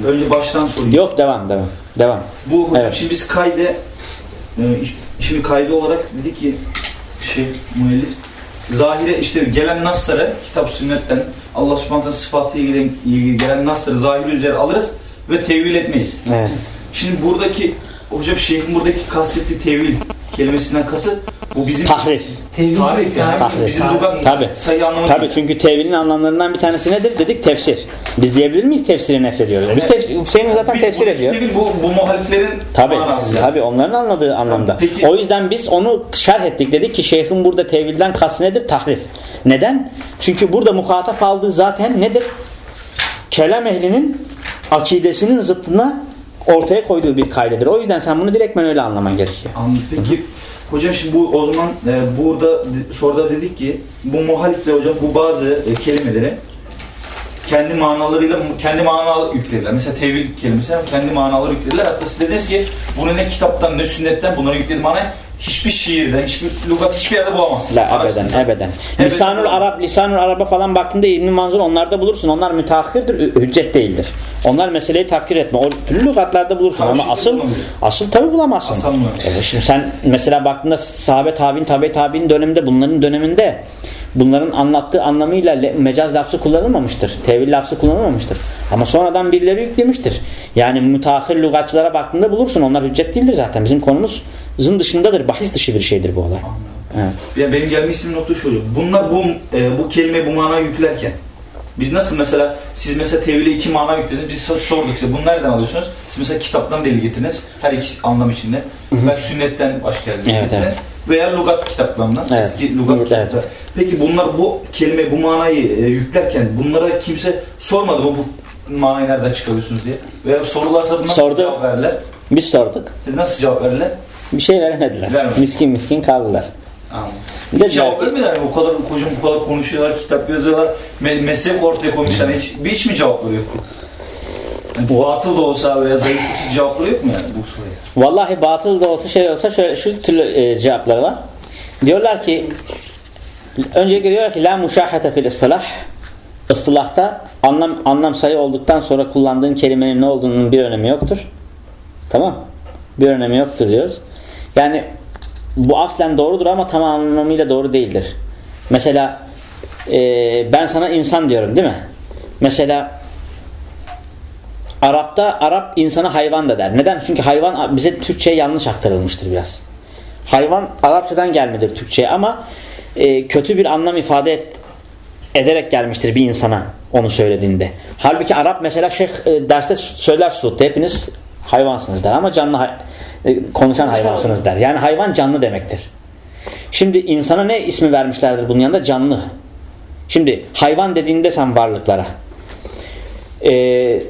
Bir- önce baştan sorayım. Yok devam devam. Devam. Bu hocam Evet. şimdi biz kaydı e, şimdi kaydı olarak dedi ki şey müellif zahire işte gelen nasları kitap sünnetten Allah subhanahu sıfatıyla ilgili, ilgili gelen nasları zahiri üzere alırız ve tevil etmeyiz. Evet. Şimdi buradaki hocam şeyhin buradaki kastettiği tevil kelimesinden kasıt bu bizim Tahrif. Tevhid, Tarih yani. Tahrif. Bizim lugat Tabii. sayı anlamı Tabii çünkü tevilin anlamlarından bir tanesi nedir? Dedik tefsir. Biz diyebilir miyiz tefsiri nefrediyoruz? Biz tefsir, Hüseyin zaten Biz tefsir ediyor. tevil bu, bu muhaliflerin Tabii, manası. tabii onların anladığı anlamda. Peki- O yüzden biz onu şerh ettik. Dedik ki şeyhin burada tevilden kastı nedir? Tahrif. Neden? Çünkü burada muhatap aldığı zaten nedir? Kelam ehlinin akidesinin zıttına ortaya koyduğu bir kaydedir. O yüzden sen bunu direktmen öyle anlaman gerekiyor. Anladım. Peki hocam şimdi bu o zaman e, burada soruda dedik ki bu muhalifle hocam bu bazı e, kelimeleri kendi manalarıyla kendi mana yüklerler. Mesela tevil kelimesi kendi manaları yüklerler. Hatta siz dediniz ki bunu ne kitaptan ne sünnetten bunları yükledi manayı hiçbir şiirden, hiçbir lügat hiçbir yerde bulamazsın. La ebeden, ebeden. Lisanul Arap, Lisanul Arap'a falan baktığında İbn Manzur onlarda bulursun. Onlar müteahhirdir, hü- hüccet değildir. Onlar meseleyi takdir etme. O türlü lügatlarda bulursun ama Karşılıklı asıl bulamıyor. asıl tabi bulamazsın. Asıl bulamıyor. Evet, şimdi sen mesela baktığında sahabe tabi'in, tabi tabi'in döneminde bunların döneminde bunların anlattığı anlamıyla mecaz lafzı kullanılmamıştır. Tevil lafzı kullanılmamıştır. Ama sonradan birileri yüklemiştir. Yani müteahhir lügatçılara baktığında bulursun. Onlar hüccet değildir zaten. Bizim konumuzun dışındadır. Bahis dışı bir şeydir bu olay. Evet. Ya benim gelmek istediğim nokta şu. Bunlar bu e, bu kelime bu manayı yüklerken biz nasıl mesela siz mesela tevhile iki mana yüklediniz biz sorduk size bunu nereden alıyorsunuz? Siz mesela kitaptan delil getirdiniz her iki anlam içinde. Belki sünnetten başka yerden Evet, getirdiniz. evet. Veya lugat kitaplarından. Evet. Eski lugat Evet, kitapları. evet. Peki bunlar bu kelime bu manayı e, yüklerken bunlara kimse sormadı mı bu manayı nereden çıkarıyorsunuz diye? Veya sorularsa bunlar Sordu. nasıl cevap verirler? Biz sorduk. Nasıl cevap verirler? Bir şey veremediler. Vermedi. Miskin miskin kaldılar. Anladım. Cevap vermiyorlar? O kadar kocam bu kadar konuşuyorlar, kitap yazıyorlar, me meslek ortaya koymuşlar. Hiç, bir hiç mi cevapları yok? Yani batıl da olsa veya zayıf da olsa cevapları yok mu yani bu soruya? Vallahi batıl da olsa şey olsa şöyle şu türlü e, cevapları var. Diyorlar ki öncelikle diyorlar ki la muşahhate fil istilah ıstılahta anlam, anlam sayı olduktan sonra kullandığın kelimenin ne olduğunun bir önemi yoktur. Tamam. Bir önemi yoktur diyoruz. Yani bu aslen doğrudur ama tam anlamıyla doğru değildir. Mesela e, ben sana insan diyorum değil mi? Mesela Arap'ta Arap insana hayvan da der. Neden? Çünkü hayvan bize Türkçe'ye yanlış aktarılmıştır biraz. Hayvan Arapçadan gelmedir Türkçe'ye ama e, kötü bir anlam ifade et, ederek gelmiştir bir insana onu söylediğinde. Halbuki Arap mesela şeyh e, derste söyler Suud'da hepiniz hayvansınız der ama canlı e, konuşan hayvansınız der. Yani hayvan canlı demektir. Şimdi insana ne ismi vermişlerdir bunun yanında? Canlı. Şimdi hayvan dediğinde sen varlıklara e,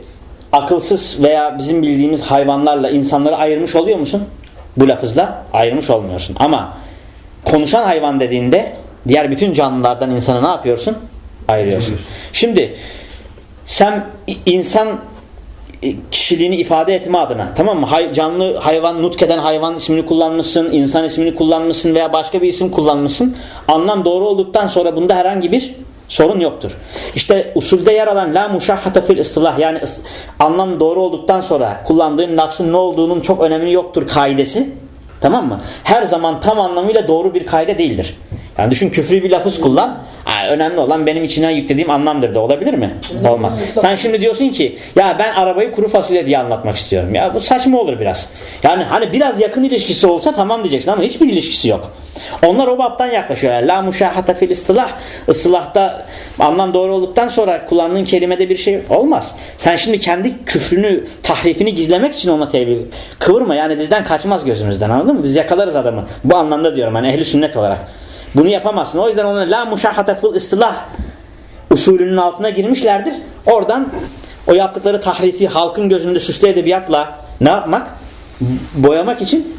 akılsız veya bizim bildiğimiz hayvanlarla insanları ayırmış oluyor musun? Bu lafızla ayırmış olmuyorsun. Ama konuşan hayvan dediğinde diğer bütün canlılardan insana ne yapıyorsun? Ayırıyorsun. Şimdi sen insan kişiliğini ifade etme adına tamam mı? Hay, canlı hayvan, nutkeden hayvan ismini kullanmışsın, insan ismini kullanmışsın veya başka bir isim kullanmışsın. Anlam doğru olduktan sonra bunda herhangi bir sorun yoktur. İşte usulde yer alan la muşahhata fil istilah yani anlam doğru olduktan sonra kullandığın lafzın ne olduğunun çok önemi yoktur kaidesi. Tamam mı? Her zaman tam anlamıyla doğru bir kaide değildir. Yani düşün küfrü bir lafız kullan. Ha, önemli olan benim içine yüklediğim anlamdır da olabilir mi? Olmaz. Sen şimdi diyorsun ki ya ben arabayı kuru fasulye diye anlatmak istiyorum. Ya bu saçma olur biraz. Yani hani biraz yakın ilişkisi olsa tamam diyeceksin ama hiçbir ilişkisi yok. Onlar o baptan yaklaşıyorlar. La muşahhata fil istilah. Islahta anlam doğru olduktan sonra kullandığın kelimede bir şey olmaz. Sen şimdi kendi küfrünü, tahrifini gizlemek için ona tevil kıvırma. Yani bizden kaçmaz gözümüzden anladın mı? Biz yakalarız adamı. Bu anlamda diyorum hani ehli sünnet olarak. Bunu yapamazsın. O yüzden ona la muşahhata fil istilah usulünün altına girmişlerdir. Oradan o yaptıkları tahrifi halkın gözünde süslü edebiyatla ne yapmak? Boyamak için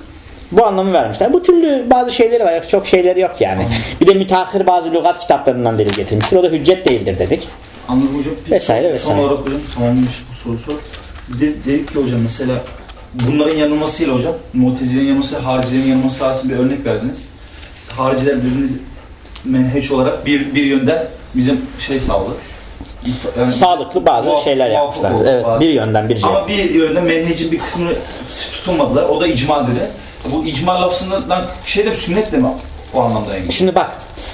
bu anlamı vermişler. Bu türlü bazı şeyleri var. Çok şeyleri yok yani. Bir de müteahhir bazı lügat kitaplarından delil getirmiştir. O da hüccet değildir dedik. Anladım hocam. Bir Vesaire, son vesaire. olarak hocam tamamlamış bu soru sor. De, dedik ki hocam mesela bunların yanılmasıyla hocam Mutezile'nin yanılması, haricilerin yanılması arasında bir örnek verdiniz. Hariciler dediğiniz menheç olarak bir, bir yönden bizim şey sağladı. Yani Sağlıklı bazı muaf- şeyler yapmışlar. oldu Evet, bazı. bir yönden bir şey. Ama bir yönden menhecin bir kısmını tutulmadılar. O da icma dedi. Bu icma lafzından şey de sünnet de mi o anlamda yani? Şimdi bak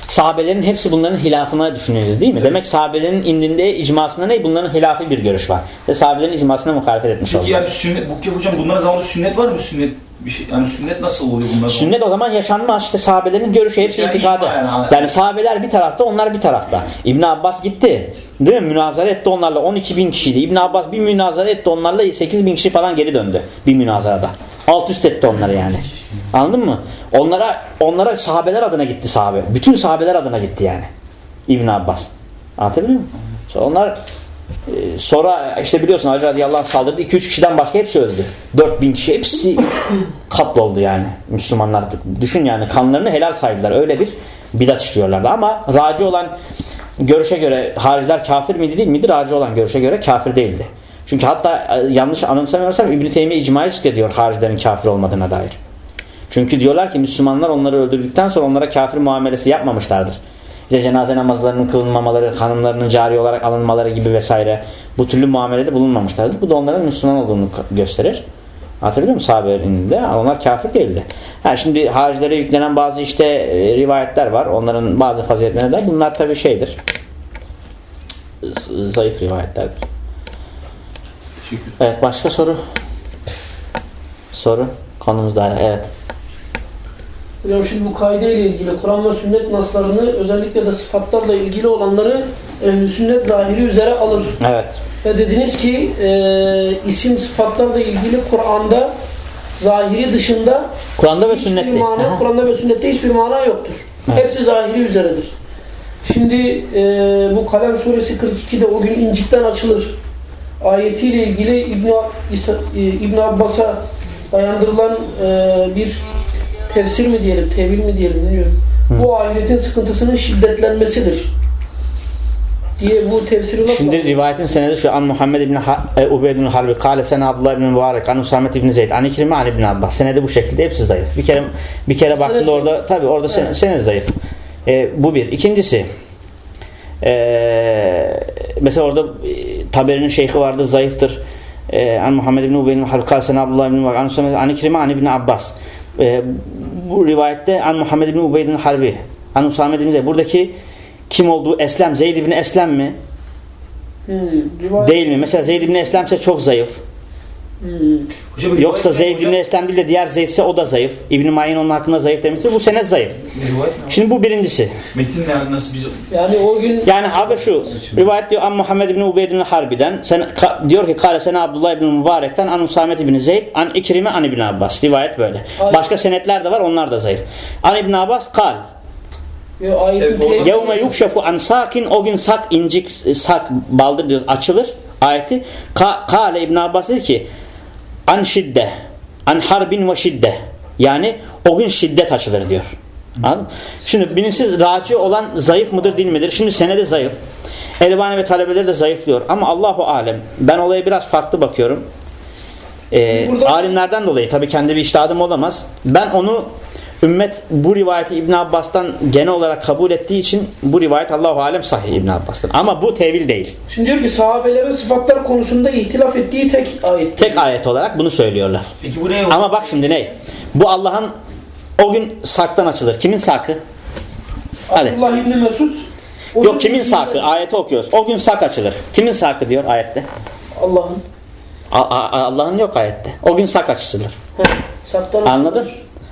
sahabelerin hepsi bunların hilafına düşünüyordu değil mi? Evet. Demek sahabelerin indinde icmasında ne? Bunların hilafı bir görüş var. Ve sahabelerin icmasına muhalefet etmiş Peki oldular. yani sünnet, bu hocam bunların zamanında sünnet var mı? Sünnet bir şey. Yani sünnet nasıl oluyor bunlar? Sünnet o zaman yaşanmaz. İşte sahabelerin görüşü hepsi Yani itikadı. icma yani. Yani sahabeler bir tarafta onlar bir tarafta. İbn Abbas gitti. Değil mi? Münazara etti onlarla. 12 bin kişiydi. İbn Abbas bir münazara etti onlarla 8 bin kişi falan geri döndü. Bir münazarada. Alt üst etti onları yani. Anladın mı? Onlara onlara sahabeler adına gitti sahabe. Bütün sahabeler adına gitti yani. İbn Abbas. Anlatabiliyor muyum? Sonra onlar sonra işte biliyorsun Ali radıyallahu anh saldırdı. 2-3 kişiden başka hepsi öldü. 4000 kişi hepsi katloldu yani Müslümanlar. Düşün yani kanlarını helal saydılar. Öyle bir bidat işliyorlardı. Ama raci olan görüşe göre hariciler kafir miydi değil miydi? Raci olan görüşe göre kafir değildi. Çünkü hatta e, yanlış anımsamıyorsam İbn-i Teymiye icmayı zikrediyor haricilerin kafir olmadığına dair. Çünkü diyorlar ki Müslümanlar onları öldürdükten sonra onlara kafir muamelesi yapmamışlardır. İşte cenaze namazlarının kılınmamaları, hanımlarının cari olarak alınmaları gibi vesaire bu türlü muamelede bulunmamışlardır. Bu da onların Müslüman olduğunu gösterir. Anlatabiliyor muyum? Sahabenin de onlar kafir değildi. Ha, şimdi haricilere yüklenen bazı işte e, rivayetler var. Onların bazı faziletleri de bunlar tabi şeydir. Zayıf rivayetlerdir. Teşekkür Evet başka soru? Soru konumuzda evet. Hocam şimdi bu kaide ile ilgili Kur'an ve sünnet naslarını özellikle de sıfatlarla ilgili olanları ehl sünnet zahiri üzere alır. Evet. Ve dediniz ki e, isim sıfatlarla ilgili Kur'an'da zahiri dışında Kur'an'da ve sünnette. mana. Kur'an'da ve sünnette hiçbir mana yoktur. Evet. Hepsi zahiri üzeredir. Şimdi e, bu Kalem suresi 42'de o gün incikten açılır. Ayetiyle ilgili İbn, İsa, e, İbn Abbas'a dayandırılan e, bir tefsir mi diyelim, tevil mi diyelim bilmiyorum. Bu ahiretin sıkıntısının şiddetlenmesidir. Diye bu tefsiri nasıl Şimdi rivayetin senedi şu an Muhammed ibn ha e, Ubeyd ibn Harbi kâle sene Abdullah ibn Mübarek an Usamet ibn Zeyd an İkrime an ibn Abbas senedi bu şekilde hepsi zayıf. Bir kere bir kere baktığında orada tabi orada sen, Evet. senedi zayıf. E, bu bir. İkincisi e, mesela orada e, Taberi'nin şeyhi vardı zayıftır. E, an Muhammed ibn Ubeyd ibn Harbi kâle sene Abdullah ibn Mübarek an Usamet an İkrime an ibn Abbas. E, bu rivayette an Muhammed ibn Ubeyd ibn Harbi an Usamet ibn Zeyd. Buradaki kim olduğu Eslem Zeyd ibn Eslem mi? Hmm, rivayet. Değil mi? Mesela Zeyd ibn Eslem ise çok zayıf. Hmm. Hocam, Yoksa Zeyd ibn hocam- Eslem değil de diğer Zeyd ise o da zayıf. İbn Mayin onun hakkında zayıf demiştir. Bu sene zayıf. Şimdi bu birincisi. Metin ne? Nasıl biz... Yani o gün Yani abi şu rivayet diyor an Muhammed ibn Ubeyd ibn Harbi'den sen, ka- diyor ki kale sene Abdullah ibn Mübarek'ten an Usamet ibn Zeyd an İkrime an ibn Abbas. Rivayet böyle. Aynen. Başka senetler de var onlar da zayıf. An ibn Abbas kal. Yevme yukşefu an sakin o gün sak incik sak baldır diyor açılır ayeti. Ka, kale ibn Abbas dedi ki an şidde an harbin ve şidde yani o gün şiddet açılır diyor. Anladın? Şimdi birincisi raci olan zayıf mıdır değil midir? Şimdi senede zayıf. Elbani ve talebeleri de zayıflıyor. Ama Allahu alem. Ben olaya biraz farklı bakıyorum. Ee, Burada- alimlerden dolayı tabii kendi bir iştihadım olamaz. Ben onu ümmet bu rivayeti İbn Abbas'tan genel olarak kabul ettiği için bu rivayet Allahu alem sahih İbn Abbas'tan. Ama bu tevil değil. Şimdi diyor ki sahabelerin sıfatlar konusunda ihtilaf ettiği tek ayet. Tek ayet olarak bunu söylüyorlar. Peki buraya... Ama bak şimdi ne? Bu Allah'ın o gün saktan açılır. Kimin sakı? Hadi. Abdullah İbni Mesud Yok kimin sakı? Ayeti okuyoruz. O gün sak açılır. Kimin sakı diyor ayette? Allah'ın. Allah'ın yok ayette. O gün sak açılır. He, saktan Anladın?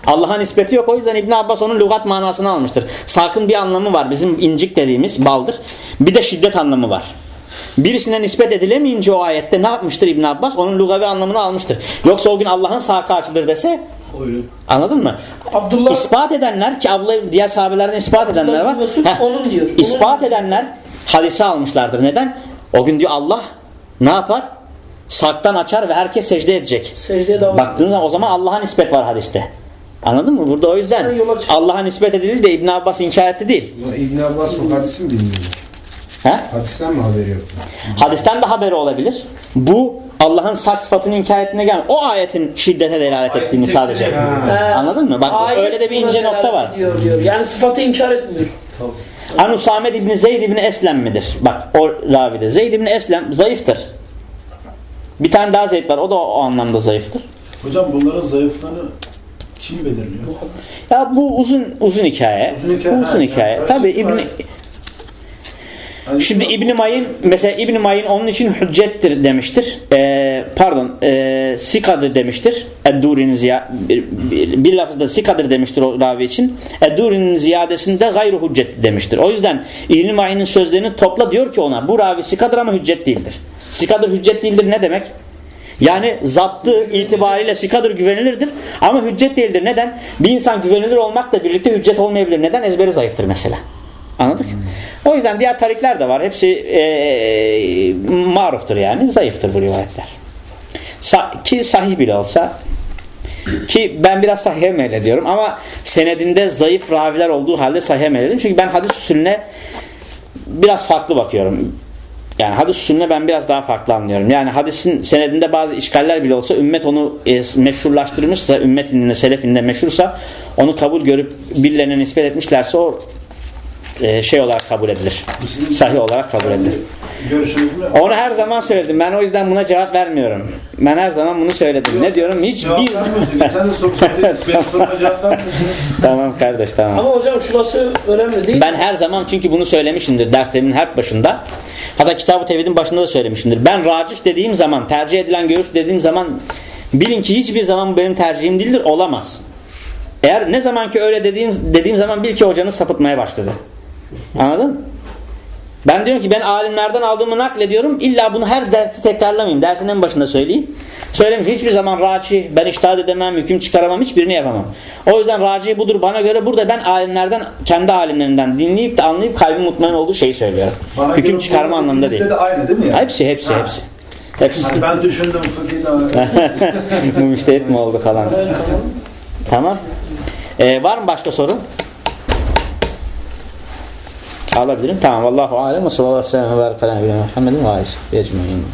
Allah'a nispeti yok. O yüzden İbn Abbas onun lügat manasını almıştır. Sakın bir anlamı var. Bizim incik dediğimiz baldır. Bir de şiddet anlamı var. Birisine nispet edilemeyince o ayette ne yapmıştır İbn Abbas? Onun lugavi anlamını almıştır. Yoksa o gün Allah'ın sakı açılır dese Anladın mı? Abdullah İspat edenler ki abla diğer sahabelerden ispat edenler var. Mesud Heh. onun diyor. İspat edenler hadisi almışlardır. Neden? O gün diyor Allah ne yapar? Saktan açar ve herkes secde edecek. secdeye davet Baktığınız zaman o zaman Allah'a nispet var hadiste. Anladın mı? Burada o yüzden. Allah'a nispet edildi de İbn Abbas inkar etti değil. İbn Abbas bu hadisi mi bilmiyor? He? Hadisten mi haberi yok? Hadisten de haberi olabilir. Bu Allah'ın sak sıfatını inkar ettiğine gelmiyor. O ayetin şiddete delalet ettiğini tefsiri sadece. He. Anladın mı? Bak Ayet öyle de bir ince nokta var. Ediyor, diyor. Yani sıfatı inkar etmiyor. An Usamed İbni Zeyd İbni Eslem midir? Bak o ravide. Zeyd İbni Eslem zayıftır. Bir tane daha Zeyd var. O da o anlamda zayıftır. Hocam bunların zayıflığını kim belirliyor? Ya bu uzun uzun hikaye. Uzun hikaye, uzun ha, hikaye. yani Tabii var. Hani Şimdi İbn Mayin mesela İbn Mayin onun için hüccettir demiştir. Ee, pardon, e, sikadır demiştir. Edduri'nin ziya bir, bir, bir lafızda sikadır demiştir o ravi için. Edduri'nin ziyadesinde gayru hüccet demiştir. O yüzden İbn Mayin'in sözlerini topla diyor ki ona bu ravi sikadır ama hüccet değildir. Sikadır hüccet değildir ne demek? Yani zaptı itibariyle sikadır güvenilirdir ama hüccet değildir. Neden? Bir insan güvenilir olmakla birlikte hüccet olmayabilir. Neden? Ezberi zayıftır mesela. Anladık? O yüzden diğer tarikler de var. Hepsi eee maruftur yani. Zayıftır bu rivayetler. Sa- ki sahih bile olsa ki ben biraz sahihe meylediyorum ama senedinde zayıf raviler olduğu halde sahihe meylediyorum. Çünkü ben hadis usulüne biraz farklı bakıyorum. Yani hadis usulüne ben biraz daha farklı anlıyorum. Yani hadisin senedinde bazı işgaller bile olsa ümmet onu e, meşhurlaştırmışsa, ümmet indinde, selef indinde meşhursa onu kabul görüp birilerine nispet etmişlerse o e, şey olarak kabul edilir. Sahih olarak kabul edilir. Görüşünüz mü? Onu her zaman söyledim. Ben o yüzden buna cevap vermiyorum. Ben her zaman bunu söyledim. Ne diyorum? Hiç Cevap bir... tamam kardeş tamam. Ama hocam şurası önemli değil. Ben her zaman çünkü bunu söylemişimdir derslerimin her başında. Hatta Kitab-ı Tevhid'in başında da söylemişimdir. Ben racih dediğim zaman, tercih edilen görüş dediğim zaman bilin ki hiçbir zaman bu benim tercihim değildir, olamaz. Eğer ne zaman ki öyle dediğim, dediğim zaman bil ki hocanız sapıtmaya başladı. Anladın? Ben diyorum ki ben alimlerden aldığımı naklediyorum. İlla bunu her dersi tekrarlamayayım. Dersin en başında söyleyeyim. Söylemiş hiçbir zaman raci, ben iştahat edemem, hüküm çıkaramam, hiçbirini yapamam. O yüzden raci budur bana göre burada ben alimlerden, kendi alimlerinden dinleyip de anlayıp kalbim mutmain olduğu şeyi söylüyorum. Bana hüküm çıkarma anlamında değil. de aynı değil mi yani? Hepsi, hepsi, Ha. hepsi. Hepsi. Hani ben düşündüm Bu müştehit mi oldu falan. Tamam. Ee, var mı başka soru? Alabilirim. Tamam. Allahu alem ve sallallahu aleyhi ve sellem ve barik ala Muhammedin ve aleyhi ve ecmaîn.